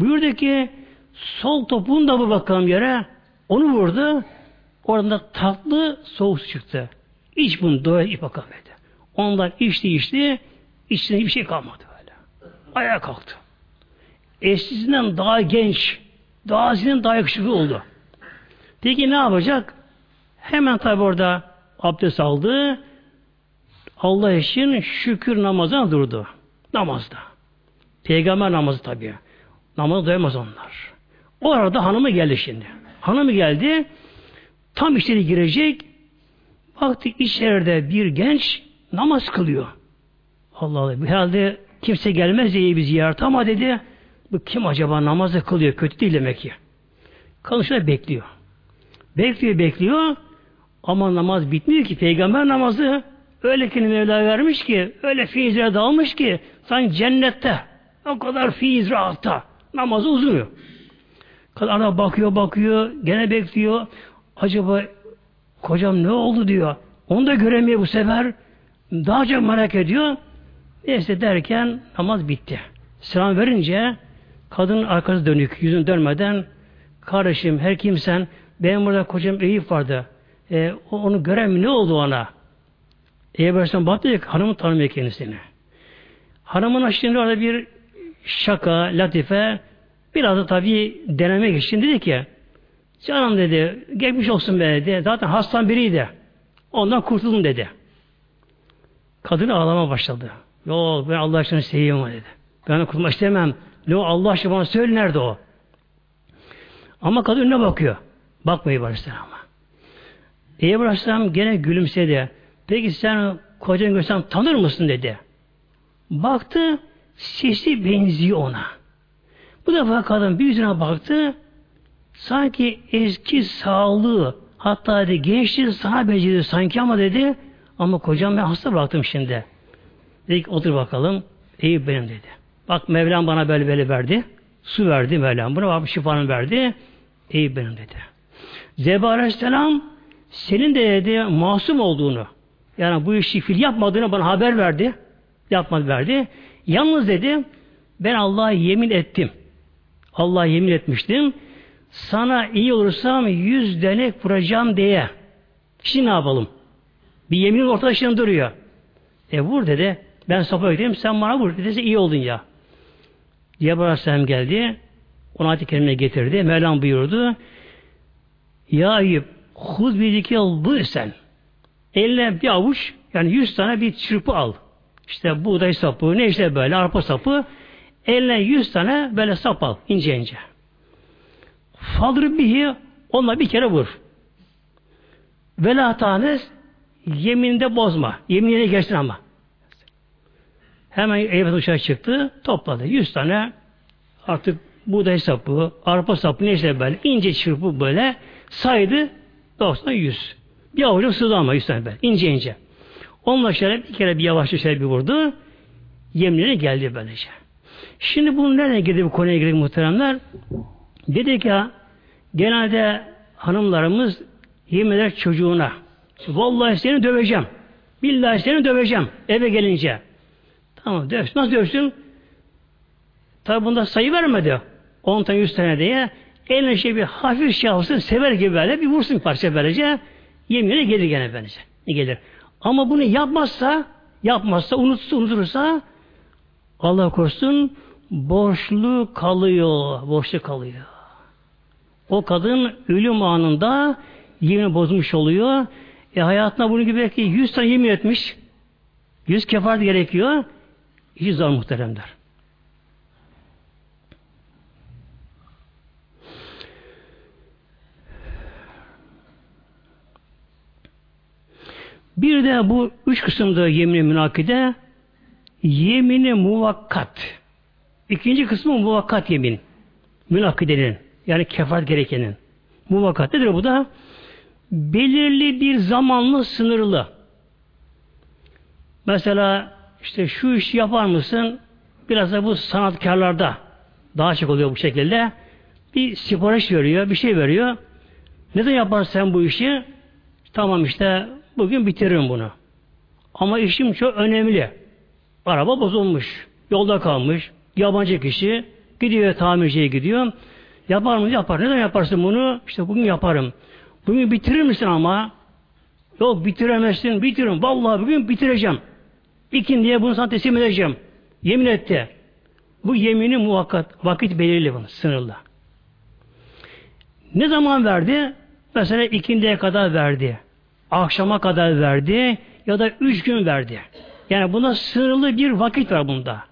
Buyurdu ki sol topuğun da bu bakalım yere. Onu vurdu. Oradan tatlı soğuk çıktı. İç bunu doya ip bakalım Ondan içti içti. İçinde bir şey kalmadı böyle. Ayağa kalktı. Eskisinden daha genç, daha sizin daha yakışıklı oldu. Peki ne yapacak? Hemen tabi orada abdest aldı. Allah için şükür namazına durdu. Namazda. Peygamber namazı tabi. Namazı doyamaz onlar. O arada hanımı geldi şimdi. Hanımı geldi. Tam içeri girecek. Baktı içeride bir genç namaz kılıyor. Allah Allah. Herhalde kimse gelmez diye bir ziyaret ama dedi. Bu kim acaba namazı kılıyor? Kötü değil demek ki. Kalışına bekliyor. Bekliyor, bekliyor. Ama namaz bitmiyor ki. Peygamber namazı öyle ki Mevla vermiş ki, öyle fiyizlere dalmış ki, sanki cennette, o kadar fiiz rahatta. Namazı uzunuyor. Kadar bakıyor, bakıyor, gene bekliyor. Acaba kocam ne oldu diyor. Onu da göremiyor bu sefer. Daha çok merak ediyor. Neyse derken namaz bitti. Selam verince kadının arkası dönük, yüzün dönmeden kardeşim her kimsen benim burada kocam Eyüp vardı. E, onu gören ne oldu ona? Eyüp Aleyhisselam baktı ki hanımı tanımıyor kendisini. Hanımın açtığında orada bir şaka, latife biraz da tabii denemek için dedi ki canım dedi geçmiş olsun be dedi. Zaten hastan biriydi. Ondan kurtuldum dedi. Kadın ağlama başladı. Yok ben Allah aşkına seviyorum dedi. Ben kurtulmak istemem. Ne o Allah aşkına bana söyle nerede o? Ama kadın ne bakıyor? Bakmayı Aleyhisselam'a. Eyüp Aleyhisselam gene gülümsedi. Peki sen kocanı görsem tanır mısın dedi. Baktı sesi benziyor ona. Bu defa kadın bir yüzüne baktı sanki eski sağlığı hatta dedi gençliği sana benziyor sanki ama dedi ama kocam ben hasta bıraktım şimdi. Dedik otur bakalım. Eyüp benim dedi. Bak Mevlam bana böyle böyle verdi. Su verdi Mevlam. Buna bak şifanı verdi. Eyüp benim dedi. Cebrail Aleyhisselam senin de dedi masum olduğunu yani bu işi fil yapmadığını bana haber verdi. Yapmadı verdi. Yalnız dedi ben Allah'a yemin ettim. Allah'a yemin etmiştim. Sana iyi olursam yüz denek vuracağım diye. Şimdi ne yapalım? Bir yemin ortada şimdi duruyor. E vur dedi. Ben sopa gideyim sen bana vur. Dedesi iyi oldun ya. Cebrail Aleyhisselam geldi. Ona ayet-i kerime getirdi. Mevlam buyurdu. Ya ayıp hud bidike bu sen. Eline bir avuç yani yüz tane bir çırpı al. İşte buğday sapı, ne işte böyle arpa sapı. Eline yüz tane böyle sap al ince ince. Fadrı bihi onunla bir kere vur. Vela tanes yemininde bozma. Yeminine geçtin ama. Hemen Eyüp uçağa çıktı, topladı. Yüz tane artık buğday sapı, arpa sapı neyse böyle ince çırpı böyle saydı 90 yüz. Bir avucun sığdı ama yüz tane böyle ince ince. Onunla şöyle bir kere bir yavaşça şöyle bir vurdu. Yeminine geldi böylece. Şimdi bunu nereye girdi bu konuya girdi muhteremler? Dedi ki genelde hanımlarımız yemin eder çocuğuna. Vallahi seni döveceğim. Billahi seni döveceğim eve gelince. Tamam dövsün. Nasıl dövsün? Tabi bunda sayı vermedi. 10 tane 100 tane diye eline şey bir hafif şey alsın sever gibi böyle bir vursun parça böylece yeminine gelir gene bence. Gelir. Ama bunu yapmazsa yapmazsa unutsa unutursa Allah korusun borçlu kalıyor. Borçlu kalıyor. O kadın ölüm anında yemin bozmuş oluyor. E hayatına bunu gibi belki 100 tane yemin etmiş. 100 kefaret gerekiyor. Hiç zor muhteremler. Bir de bu üç kısımda yemin münakide yemini muvakkat. İkinci kısmı muvakkat yemin. Münakidenin. Yani kefaret gerekenin. Muvakkat nedir bu da? Belirli bir zamanlı sınırlı. Mesela işte şu işi yapar mısın? Biraz da bu sanatkarlarda daha çok oluyor bu şekilde. Bir sipariş veriyor, bir şey veriyor. Neden yaparsan bu işi? Tamam işte bugün bitiririm bunu. Ama işim çok önemli. Araba bozulmuş, yolda kalmış, yabancı kişi gidiyor tamirciye gidiyor. Yapar mı? Yapar. Neden yaparsın bunu? İşte bugün yaparım. Bugün bitirir misin ama? Yok bitiremezsin, bitiririm. Vallahi bugün bitireceğim. İkin diye bunu sana teslim edeceğim. Yemin etti. Bu yemini muvakkat, vakit belirli bunu, sınırlı. Ne zaman verdi? Mesela ikindiye kadar verdi. Akşama kadar verdi. Ya da üç gün verdi. Yani buna sınırlı bir vakit var bunda.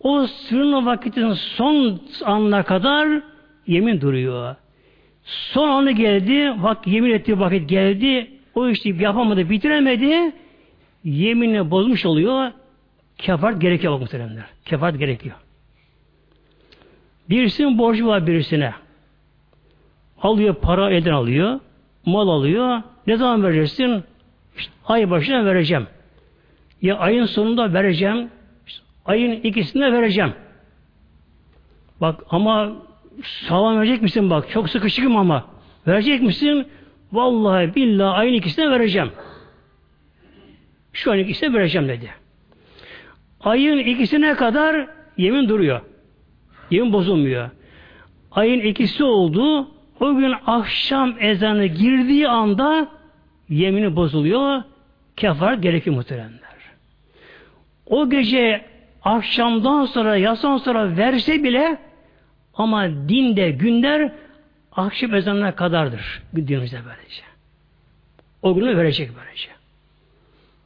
O sınırlı vakitin son anına kadar yemin duruyor. Son anı geldi, bak yemin ettiği vakit geldi, o işi yapamadı, bitiremedi, yeminle bozmuş oluyor, kefaret gerekiyor muhteremler. Kefaret gerekiyor. Birisinin borcu var birisine. Alıyor, para elden alıyor, mal alıyor. Ne zaman vereceksin? İşte ay başına vereceğim. Ya ayın sonunda vereceğim, işte ayın ikisinde vereceğim. Bak ama sağlam verecek misin bak? Çok sıkışıkım ama. Verecek misin? Vallahi billahi ayın ikisine vereceğim. Şu ayın ikisine vereceğim dedi. Ayın ikisine kadar yemin duruyor. Yemin bozulmuyor. Ayın ikisi oldu. O gün akşam ezanı girdiği anda yemini bozuluyor. Kefaret gerekir muhteremler. O gece akşamdan sonra, yasan sonra verse bile ama dinde günler akşam ezanına kadardır. Günümüzde böylece. O günü verecek böylece.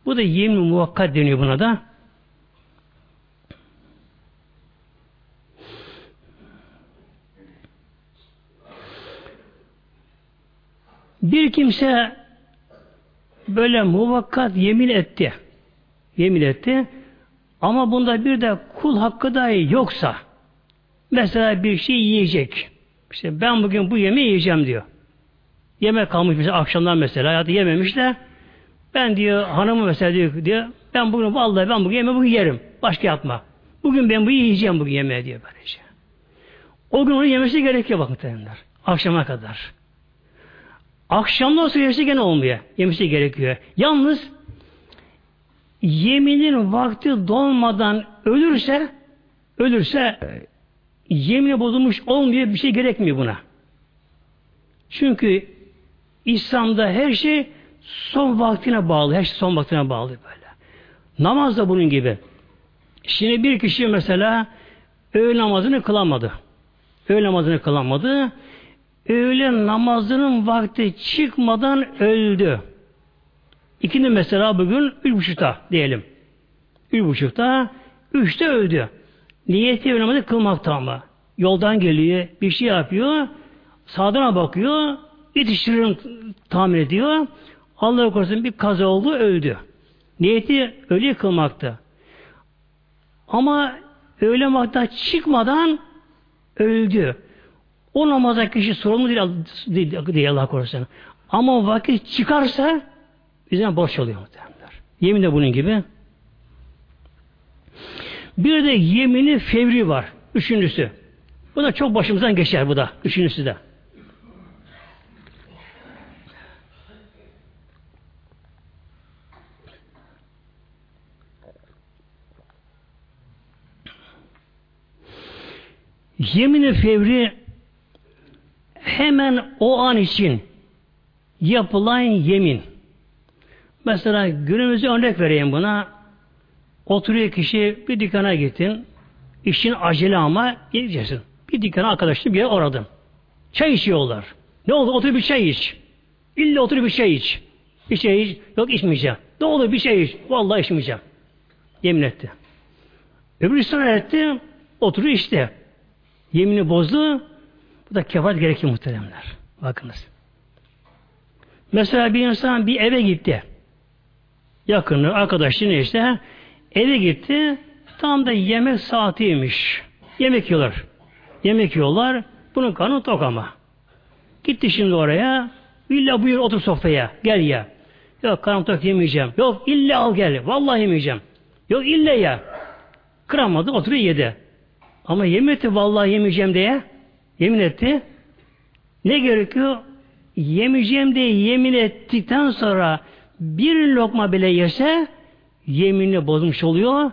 Bu da yemin muvakkat deniyor buna da. Bir kimse böyle muvakkat yemin etti. Yemin etti. Ama bunda bir de kul hakkı dahi yoksa Mesela bir şey yiyecek. İşte ben bugün bu yemeği yiyeceğim diyor. Yemek kalmış mesela akşamdan mesela ya yememiş de ben diyor hanımı mesela diyor, diyor ben bugün vallahi ben bugün yemeği bugün yerim. Başka yapma. Bugün ben bu yiyeceğim bugün yemeği diyor böylece. O gün onu yemesi gerekiyor bakın muhtemelenler. Akşama kadar. Akşamdan sonra yemesi gene olmuyor. Yemesi gerekiyor. Yalnız yeminin vakti dolmadan ölürse ölürse yemine bozulmuş olmuyor bir şey gerekmiyor buna. Çünkü İslam'da her şey son vaktine bağlı. Her şey son vaktine bağlı böyle. Namaz da bunun gibi. Şimdi bir kişi mesela öğle namazını kılamadı. Öğle namazını kılamadı. Öğle namazının vakti çıkmadan öldü. İkindi mesela bugün üç buçukta diyelim. Üç buçukta, üçte öldü. Niyeti namazı kılmakta ama. Yoldan geliyor, bir şey yapıyor, sağdan bakıyor, yetiştiririm tahmin ediyor. Allah korusun bir kaza oldu, öldü. Niyeti ölü kılmakta. Ama öyle vakti çıkmadan öldü. O namaza kişi sorumlu değil, değil, değil Allah korusun. Ama vakit çıkarsa bizden borç oluyor muhtemelenler. Yemin de bunun gibi. Bir de yemini fevri var. Üçüncüsü. Bu da çok başımızdan geçer bu da. Üçüncüsü de. Yemini fevri hemen o an için yapılan yemin. Mesela günümüzde örnek vereyim buna. Oturuyor kişi bir dükkana gittin. İşin acele ama gideceksin. Bir dükkana arkadaşım bir yer oradım. Çay içiyorlar. Ne oldu? Otur bir çay iç. İlla otur bir çay iç. Bir şey iç. Yok içmeyeceğim. Ne olur bir şey iç. Vallahi içmeyeceğim. Yemin etti. Öbürü ısrar etti. Oturuyor işte. Yemini bozdu. Bu da kefaret gerekir muhteremler. Bakınız. Mesela bir insan bir eve gitti. Yakını, arkadaşı işte eve gitti. Tam da yemek saatiymiş. Yemek yiyorlar. Yemek yiyorlar. Bunun kanı tok ama. Gitti şimdi oraya. İlla buyur otur sofraya. Gel ya. Yok karnım tok yemeyeceğim. Yok illa al gel. Vallahi yemeyeceğim. Yok illa ya. Kıramadı oturuyor yedi. Ama yemin etti vallahi yemeyeceğim diye. Yemin etti. Ne gerekiyor? Yemeyeceğim diye yemin ettikten sonra bir lokma bile yese yeminini bozmuş oluyor.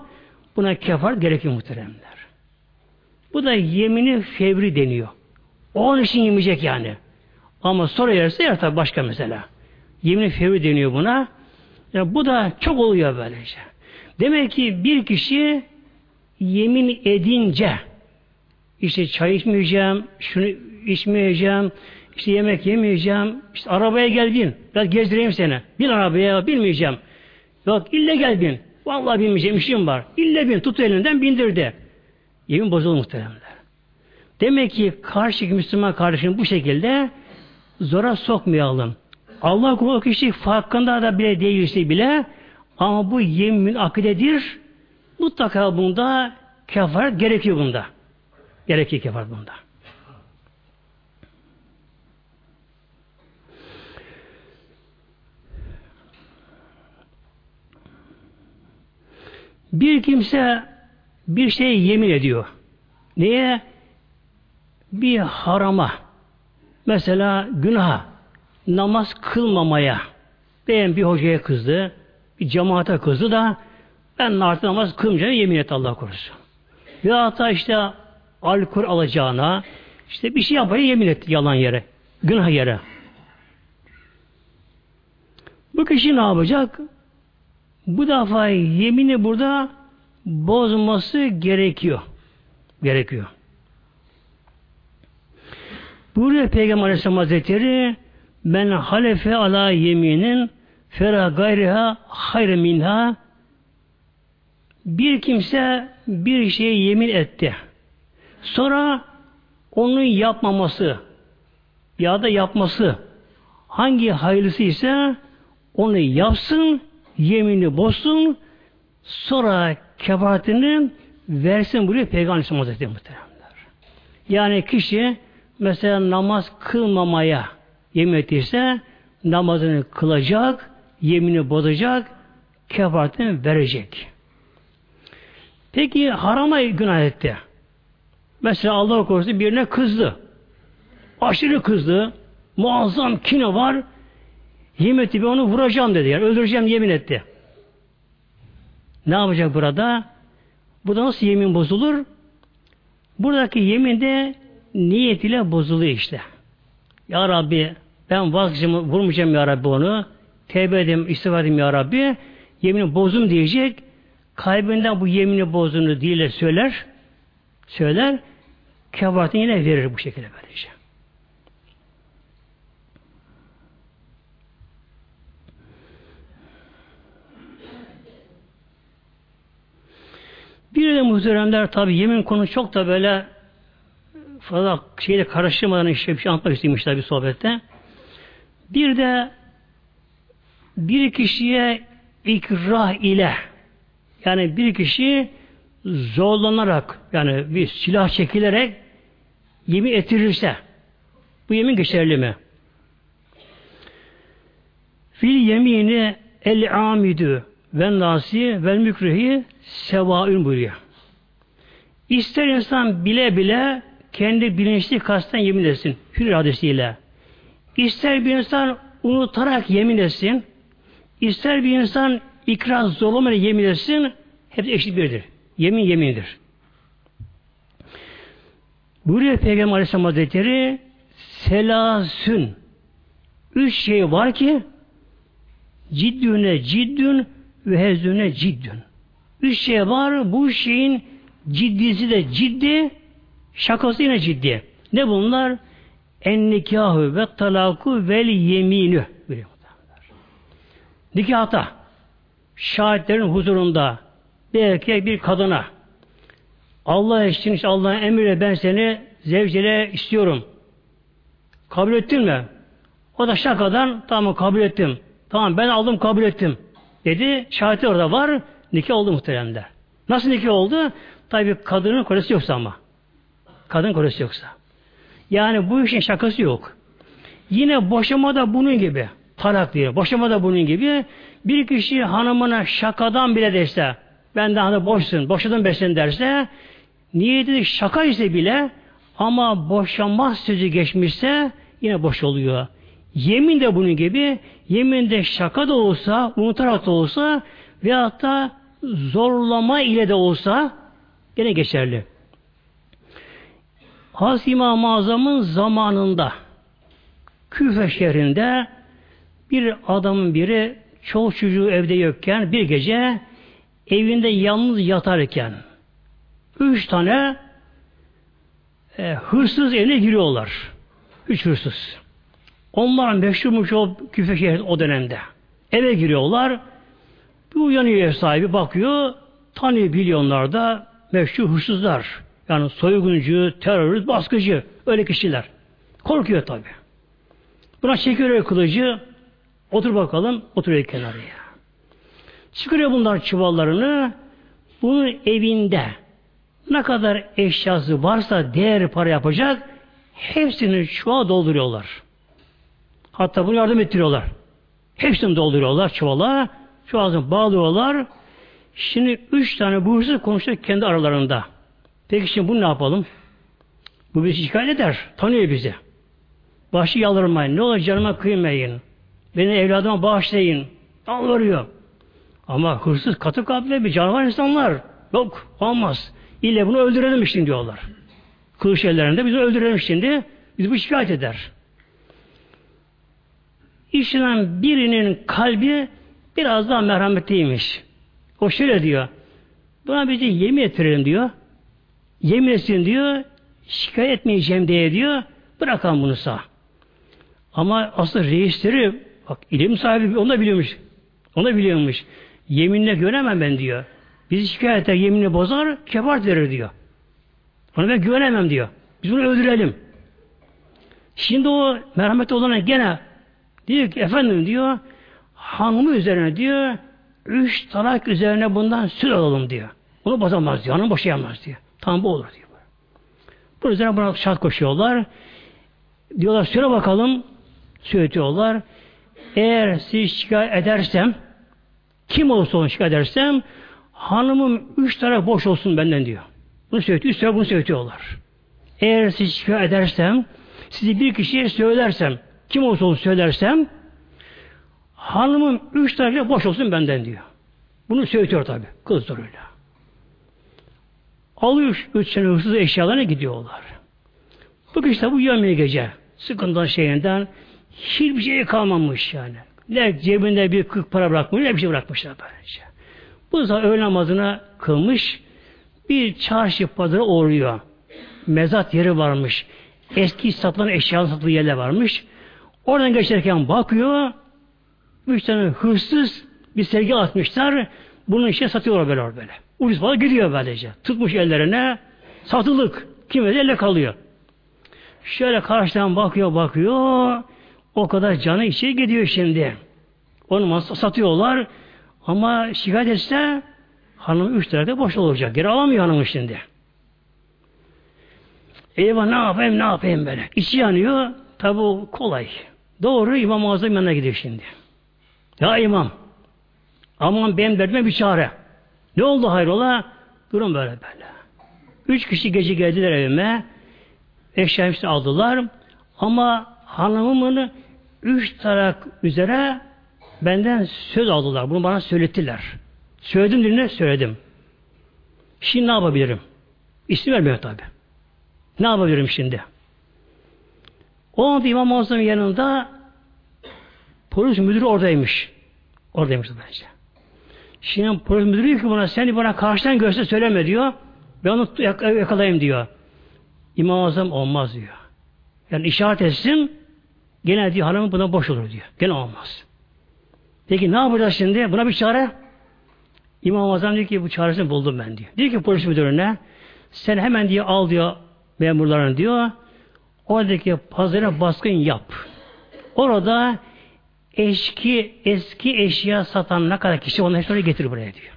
Buna kefaret gerekiyor muhteremler. Bu da yemini fevri deniyor. O an için yemeyecek yani. Ama sonra yerse yer tabi başka mesela. Yemini fevri deniyor buna. Yani bu da çok oluyor böylece. Demek ki bir kişi yemin edince işte çay içmeyeceğim, şunu içmeyeceğim, işte yemek yemeyeceğim, işte arabaya gel bin, biraz gezdireyim seni. Bin arabaya, bilmeyeceğim. Yok ille gel bin. Vallahi bilmeyeceğim, işim var. İlle bin, tut elinden bindirdi. Yemin bozuldu muhteremler. Demek ki karşı Müslüman kardeşini bu şekilde zora sokmayalım. Allah kulu kişi farkında da bile değilse bile ama bu yemin akidedir. Mutlaka bunda kefaret gerekiyor bunda. Gerekiyor kefaret bunda. Bir kimse bir şey yemin ediyor. Neye? Bir harama. Mesela günah. Namaz kılmamaya. Benim bir hocaya kızdı. Bir cemaate kızdı da ben artık namaz kılmayacağım yemin etti Allah korusun. Ya hatta işte alkol alacağına işte bir şey yapmaya yemin etti yalan yere. Günah yere. Bu kişi ne yapacak? Bu defa yemini burada bozması gerekiyor. Gerekiyor. Buyuruyor Peygamber Aleyhisselam Hazretleri ben halefe ala yeminin fera gayriha hayr minha bir kimse bir şeye yemin etti. Sonra onu yapmaması ya da yapması hangi hayırlısı ise onu yapsın, yemini bozsun, sonra kefaretini versin buraya Peygamber Hazretleri muhteremler. Yani kişi mesela namaz kılmamaya yemin ettiyse namazını kılacak, yemini bozacak, kefaretini verecek. Peki harama günah etti. Mesela Allah korusun birine kızdı. Aşırı kızdı. Muazzam kine var. Yemin etti ben onu vuracağım dedi. Yani öldüreceğim yemin etti. Ne yapacak burada? Burada nasıl yemin bozulur? Buradaki yemin de niyet ile bozuluyor işte. Ya Rabbi ben vazgeçim, vurmayacağım Ya Rabbi onu. Tevbe edeyim, istiğfar edeyim Ya Rabbi. Yemini bozum diyecek. Kalbinden bu yemini bozduğunu dile söyler. Söyler. Kefaretini yine verir bu şekilde böylece. Bir de muhteremler tabi yemin konu çok da böyle fazla şeyle karıştırmadan işte bir şey anlatmak istemişler bir sohbette. Bir de bir kişiye ikrah ile yani bir kişi zorlanarak yani bir silah çekilerek yemin ettirirse bu yemin geçerli mi? Fil yemini el amidü ve nasi ve mükrihi sevaün buyuruyor. İster insan bile bile kendi bilinçli kasten yemin etsin. Hür iradesiyle. İster bir insan unutarak yemin etsin. ister bir insan ikrar zorlamayla yemin etsin. Hepsi eşit birdir. Yemin yemindir. Buyuruyor Peygamber Aleyhisselam Hazretleri selasün üç şey var ki ciddüne ciddün ve hezüne ciddün. Üç şey var. Bu şeyin ciddisi de ciddi, şakası yine ciddi. Ne bunlar? En nikahı ve talaku vel yeminü. Nikahta şahitlerin huzurunda bir erkek bir kadına Allah için işte Allah'ın emriyle ben seni zevcele istiyorum. Kabul ettin mi? O da şakadan tamam kabul ettim. Tamam ben aldım kabul ettim. Dedi. Şahitler orada var. Nikah oldu muhteremler. Nasıl nikah oldu? Tabi kadının kolesi yoksa ama. Kadın kolesi yoksa. Yani bu işin şakası yok. Yine boşama da bunun gibi. Talak diye. Boşama da bunun gibi. Bir kişi hanımına şakadan bile derse ben de hani boşsun, boşadım besin derse niyeti şaka ise bile ama boşanma sözü geçmişse yine boş oluyor. Yemin de bunun gibi. Yemin de şaka da olsa, unutarak da olsa veyahut da zorlama ile de olsa gene geçerli. Hazreti İmam-ı Azam'ın zamanında Küfe şehrinde bir adamın biri çoğu çocuğu evde yokken bir gece evinde yalnız yatarken üç tane e, hırsız evine giriyorlar. Üç hırsız. Onlar meşhurmuş o küfe şehir o dönemde. Eve giriyorlar. Bir uyanıyor ev sahibi bakıyor. Tanıyor biliyorlar da meşhur hırsızlar. Yani soyguncu, terörist, baskıcı. Öyle kişiler. Korkuyor tabi. Buna çekiyor kılıcı. Otur bakalım. Oturuyor kenarıya. Çıkarıyor bunlar çuvallarını. Bunun evinde ne kadar eşyası varsa değer para yapacak hepsini çuvala dolduruyorlar. Hatta bunu yardım ettiriyorlar. Hepsini dolduruyorlar çuvala. Çuvalını bağlıyorlar. Şimdi üç tane bu hırsız konuşuyor kendi aralarında. Peki şimdi bunu ne yapalım? Bu bizi şikayet eder. Tanıyor bizi. Başı yalırmayın. Ne olur canıma kıymayın. Beni evladıma bağışlayın. Alvarıyor. Ama hırsız katı kalpli bir canavar insanlar. Yok olmaz. İlle bunu öldürelim şimdi diyorlar. Kılıç ellerinde bizi öldürelim şimdi. Biz bu şikayet eder. İşinden birinin kalbi biraz daha merhametliymiş. O şöyle diyor. Buna bizi yemin ettirelim diyor. Yemin etsin diyor. Şikayet etmeyeceğim diye diyor. Bırakalım bunu sağ. Ama aslında reisleri bak ilim sahibi onu da biliyormuş. Onu da biliyormuş. Yeminle güvenemem ben diyor. Bizi şikayet eder, yeminini bozar, kefart verir diyor. Ona ben güvenemem diyor. Biz bunu öldürelim. Şimdi o merhamet olana gene diyor ki efendim diyor hanımı üzerine diyor üç talak üzerine bundan sür alalım diyor. Bunu bozamaz diyor. Hanım boşayamaz diyor. Tam bu olur diyor. Bu üzerine buna şart koşuyorlar. Diyorlar süre bakalım. Söyletiyorlar. Eğer siz şikayet edersem kim olursa olsun şikayet edersem hanımım üç tane boş olsun benden diyor. Bunu söyletiyor. Üç tane bunu söyletiyorlar. Eğer siz şikayet edersem sizi bir kişiye söylersem kim olursa olsun söylersem hanımım üç tane boş olsun benden diyor. Bunu söyletiyor tabi. Kız zoruyla. Alıyor üç sene hırsız eşyalarına gidiyorlar. Bu işte bu yemeği gece sıkıntıdan şeyinden hiçbir şey kalmamış yani. Ne cebinde bir kırk para bırakmış ne bir şey bırakmışlar böylece. Bu zaman öğle namazına kılmış bir çarşı pazarı uğruyor. Mezat yeri varmış. Eski satılan eşyalı satılı yerler varmış. Oradan geçerken bakıyor üç tane hırsız bir sergi atmışlar. Bunun işe satıyorlar böyle böyle. Ucuz para gidiyor böylece. Tutmuş ellerine satılık. Kime de elle kalıyor. Şöyle karşıdan bakıyor bakıyor. O kadar canı içe gidiyor şimdi. Onu satıyorlar. Ama şikayet etse hanım üç lirada boş olacak. Geri alamıyor hanımı şimdi. Eyvah ne yapayım ne yapayım böyle. İçi yanıyor. Tabi kolay. Doğru İmam-ı Azam yanına gidiyor şimdi. Ya İmam Aman benim derdime bir çare. Ne oldu hayrola? Durum böyle böyle. Üç kişi gece geldiler evime. Eşya hepsini aldılar. Ama hanımımın üç tarak üzere benden söz aldılar. Bunu bana söylettiler. Söyledim diline söyledim. Şimdi ne yapabilirim? İsim vermiyor tabi. Ne yapabilirim şimdi? O anda İmam Azam'ın yanında polis müdürü oradaymış. Oradaymış bence. Şimdi polis müdürü diyor ki buna seni bana karşıdan görse söyleme diyor. Ben onu yakalayayım diyor. İmam Azam olmaz diyor. Yani işaret etsin gene diyor hanımın buna boş olur diyor. Gene olmaz. Peki ne yapacağız şimdi? Buna bir çare. İmam Azam diyor ki bu çaresini buldum ben diyor. Diyor ki polis müdürüne sen hemen diye al diyor memurların diyor. Oradaki pazara baskın yap. Orada eski eski eşya satan ne kadar kişi onları hepsini getir buraya diyor.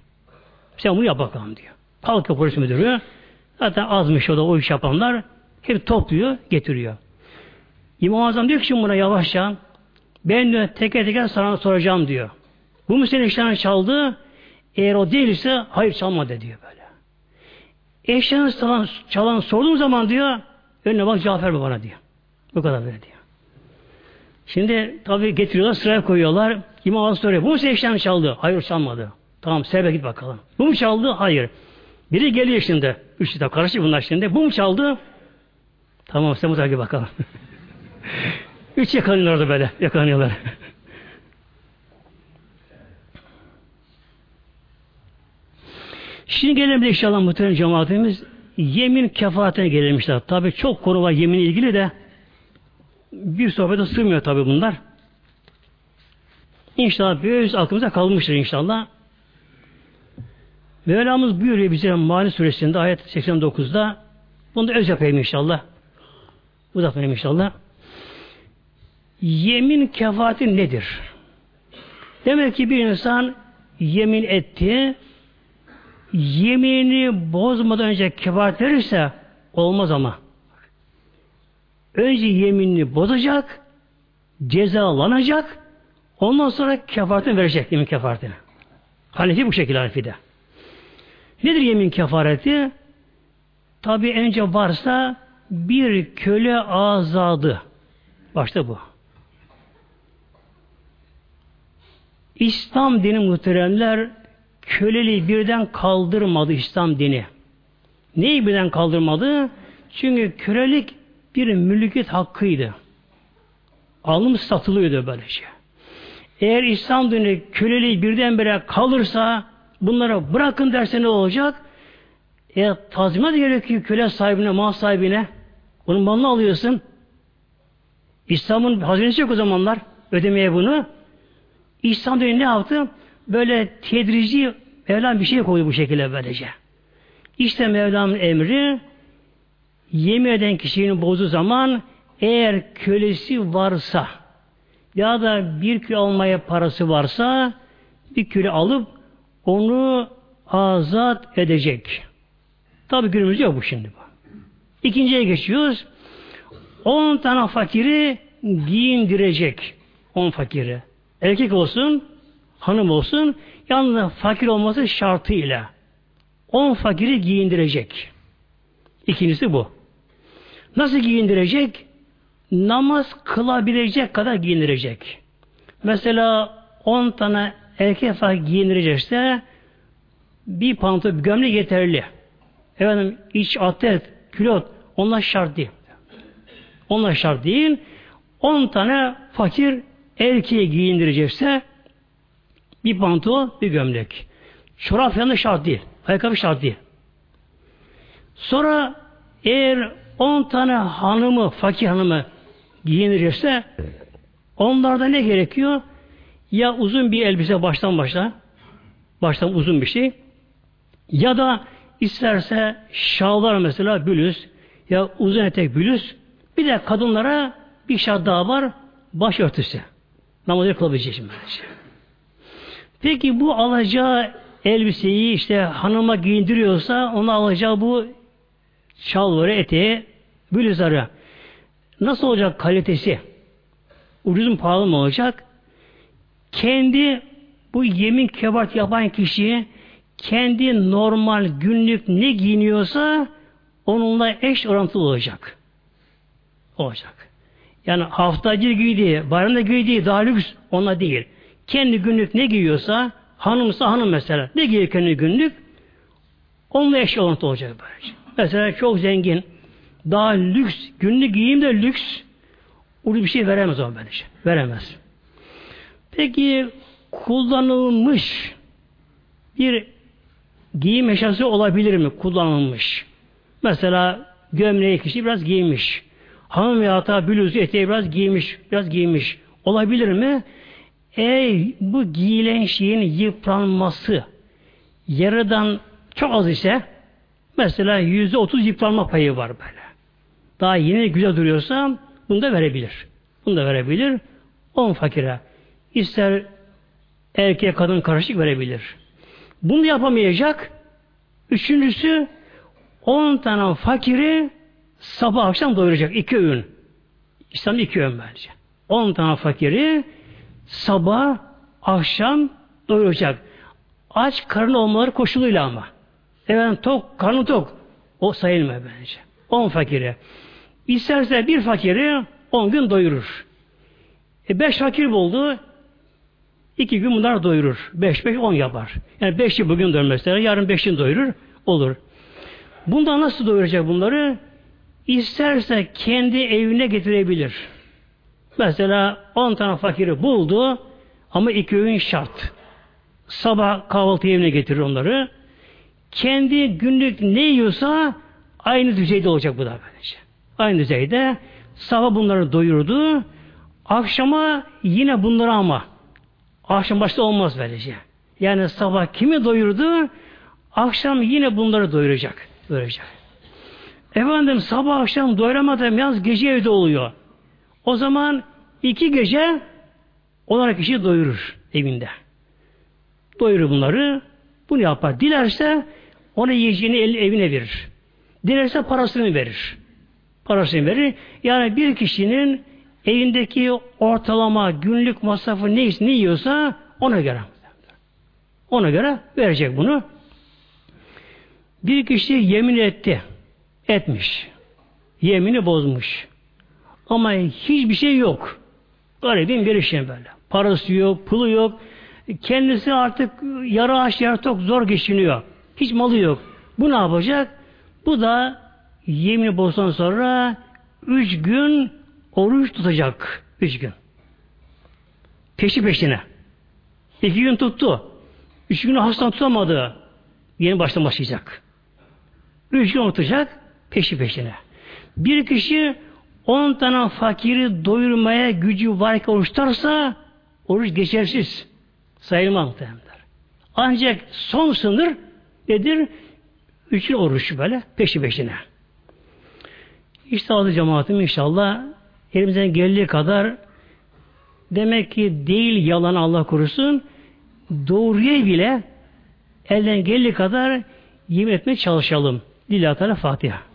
Sen bunu yap bakalım diyor. Kalkıyor polis müdürü. Zaten azmış o da o iş yapanlar. Hep topluyor, getiriyor. İmam Azam diyor ki şimdi buna yavaşça ben diyor teker teker sana soracağım diyor. Bu mu senin eşyanı çaldı? Eğer o değilse hayır çalmadı diyor böyle. Eşyanı çalan, çalan sorduğum zaman diyor önüne bak cevap verme bana diyor. Bu kadar böyle diyor. Şimdi tabi getiriyorlar sıraya koyuyorlar. İmam Azam soruyor. Bu mu senin çaldı? Hayır çalmadı. Tamam serbest git bakalım. Bu mu çaldı? Hayır. Biri geliyor şimdi. Üçlü de karışık bunlar şimdi. Bu mu çaldı? Tamam sen bu tarafa bakalım. Üç yakalıyorlar böyle. Yakalanıyorlar. Şimdi gelelim de inşallah muhtemelen cemaatimiz yemin kefaretine gelirmişler. Tabi çok konu var yemin ilgili de bir sohbete sığmıyor tabi bunlar. İnşallah bir aklımıza kalmıştır inşallah. Mevlamız buyuruyor bize Mali Suresinde ayet 89'da bunu da öz yapayım inşallah. Uzatmayayım inşallah. Yemin kefareti nedir? Demek ki bir insan yemin etti, yeminini bozmadan önce kefaret verirse olmaz ama. Önce yeminini bozacak, cezalanacak, ondan sonra kefaretini verecek yemin kefaretini. Hanifi bu şekilde Hanifi'de. Nedir yemin kefareti? Tabi önce varsa bir köle azadı. Başta bu. İslam dini muhteremler köleliği birden kaldırmadı İslam dini. Neyi birden kaldırmadı? Çünkü kölelik bir mülkiyet hakkıydı. Alım satılıyordu böylece. Eğer İslam dini köleliği birdenbire kalırsa bunlara bırakın derse ne olacak? E tazminat gerekiyor köle sahibine, mal sahibine. Onun malını alıyorsun. İslam'ın hazinesi yok o zamanlar. Ödemeye bunu. İslam dini ne yaptı? Böyle tedrici Mevlam bir şey koydu bu şekilde böylece. İşte Mevlam'ın emri yemin eden kişinin bozduğu zaman eğer kölesi varsa ya da bir kilo almaya parası varsa bir kilo alıp onu azat edecek. Tabi günümüzde yok bu şimdi. İkinciye geçiyoruz. On tane fakiri giyindirecek. On fakiri. Erkek olsun, hanım olsun, yalnız fakir olması şartıyla. On fakiri giyindirecek. İkincisi bu. Nasıl giyindirecek? Namaz kılabilecek kadar giyindirecek. Mesela on tane erkek fakir giyindirecekse bir pantolon, bir gömlek yeterli. Efendim iç atlet, külot onlar şart değil. Onlar şart değil. On tane fakir erkeğe giyindirecekse bir pantolon, bir gömlek. Çorap falan şart değil. Ayakkabı şart değil. Sonra eğer on tane hanımı, fakir hanımı giyindirirse onlarda ne gerekiyor? Ya uzun bir elbise baştan başla, baştan uzun bir şey, ya da isterse şalvar mesela bluz, ya uzun etek bluz, bir de kadınlara bir şart daha var, başörtüsü. Namazı kılabilecek şimdi. Peki bu alacağı elbiseyi işte hanıma giyindiriyorsa onu alacağı bu şalvarı, eteği, bluzları nasıl olacak kalitesi? Ucuz mu pahalı mı olacak? Kendi bu yemin kebat yapan kişi kendi normal günlük ne giyiniyorsa onunla eş orantılı olacak. Olacak. Yani haftacı giydiği, bayramda giydiği daha lüks ona değil. Kendi günlük ne giyiyorsa, hanımsa hanım mesela, ne giyiyor kendi günlük, onunla eş orantılı olacak böylece. Mesela çok zengin, daha lüks, günlük giyim de lüks, onu bir şey veremez o böylece. Veremez. Peki kullanılmış bir giyim eşyası olabilir mi? Kullanılmış. Mesela gömleği kişi biraz giymiş. Hanım veya da bluzu eteği biraz giymiş. Biraz giymiş. Olabilir mi? Eğer bu giyilen şeyin yıpranması yarıdan çok az ise mesela yüzde otuz yıpranma payı var böyle. Daha yeni güzel duruyorsa bunu da verebilir. Bunu da verebilir. On fakire. İster erkeğe kadın karışık verebilir. Bunu yapamayacak. Üçüncüsü on tane fakiri sabah akşam doyuracak. iki öğün. İslam iki öğün bence. On tane fakiri sabah akşam doyuracak. Aç karın olmaları koşuluyla ama. Evet tok, karnı tok. O sayılmıyor bence. On fakiri. İsterse bir fakiri on gün doyurur. E beş fakir buldu. iki gün bunlar doyurur. Beş, beş, on yapar. Yani beşi bugün mesela. Yarın beşini doyurur. Olur. Bundan nasıl doyuracak bunları? İsterse kendi evine getirebilir. Mesela on tane fakiri buldu ama iki öğün şart. Sabah kahvaltı evine getirir onları. Kendi günlük ne yiyorsa aynı düzeyde olacak bu da böylece. Aynı düzeyde sabah bunları doyurdu. Akşama yine bunları ama akşam başta olmaz böylece. Yani sabah kimi doyurdu akşam yine bunları doyuracak. Doyuracak. Efendim sabah akşam doyuramadım yaz gece evde oluyor. O zaman iki gece olarak kişi doyurur evinde. Doyurur bunları. Bunu yapar. Dilerse ona yiyeceğini evine verir. Dilerse parasını verir. Parasını verir. Yani bir kişinin evindeki ortalama günlük masrafı neyse ne yiyorsa ona göre. Ona göre verecek bunu. Bir kişi yemin etti. Etmiş. Yemini bozmuş. Ama hiçbir şey yok. Garibin bir işin böyle. Parası yok, pulu yok. Kendisi artık yarı aç yarı tok zor geçiniyor. Hiç malı yok. Bu ne yapacak? Bu da yemini bozdan sonra üç gün oruç tutacak. Üç gün. Peşi peşine. İki gün tuttu. Üç gün hastan tutamadı. Yeni baştan başlayacak. Üç gün tutacak peşi peşine. Bir kişi on tane fakiri doyurmaya gücü varken oruç tutarsa oruç geçersiz. Sayılmaz muhtemelenler. Ancak son sınır nedir? Üçün oruç böyle peşi peşine. İşte adı cemaatim inşallah elimizden geldiği kadar demek ki değil yalan Allah korusun doğruya bile elden geldiği kadar yemin etmeye çalışalım. Lillahi Teala Fatiha.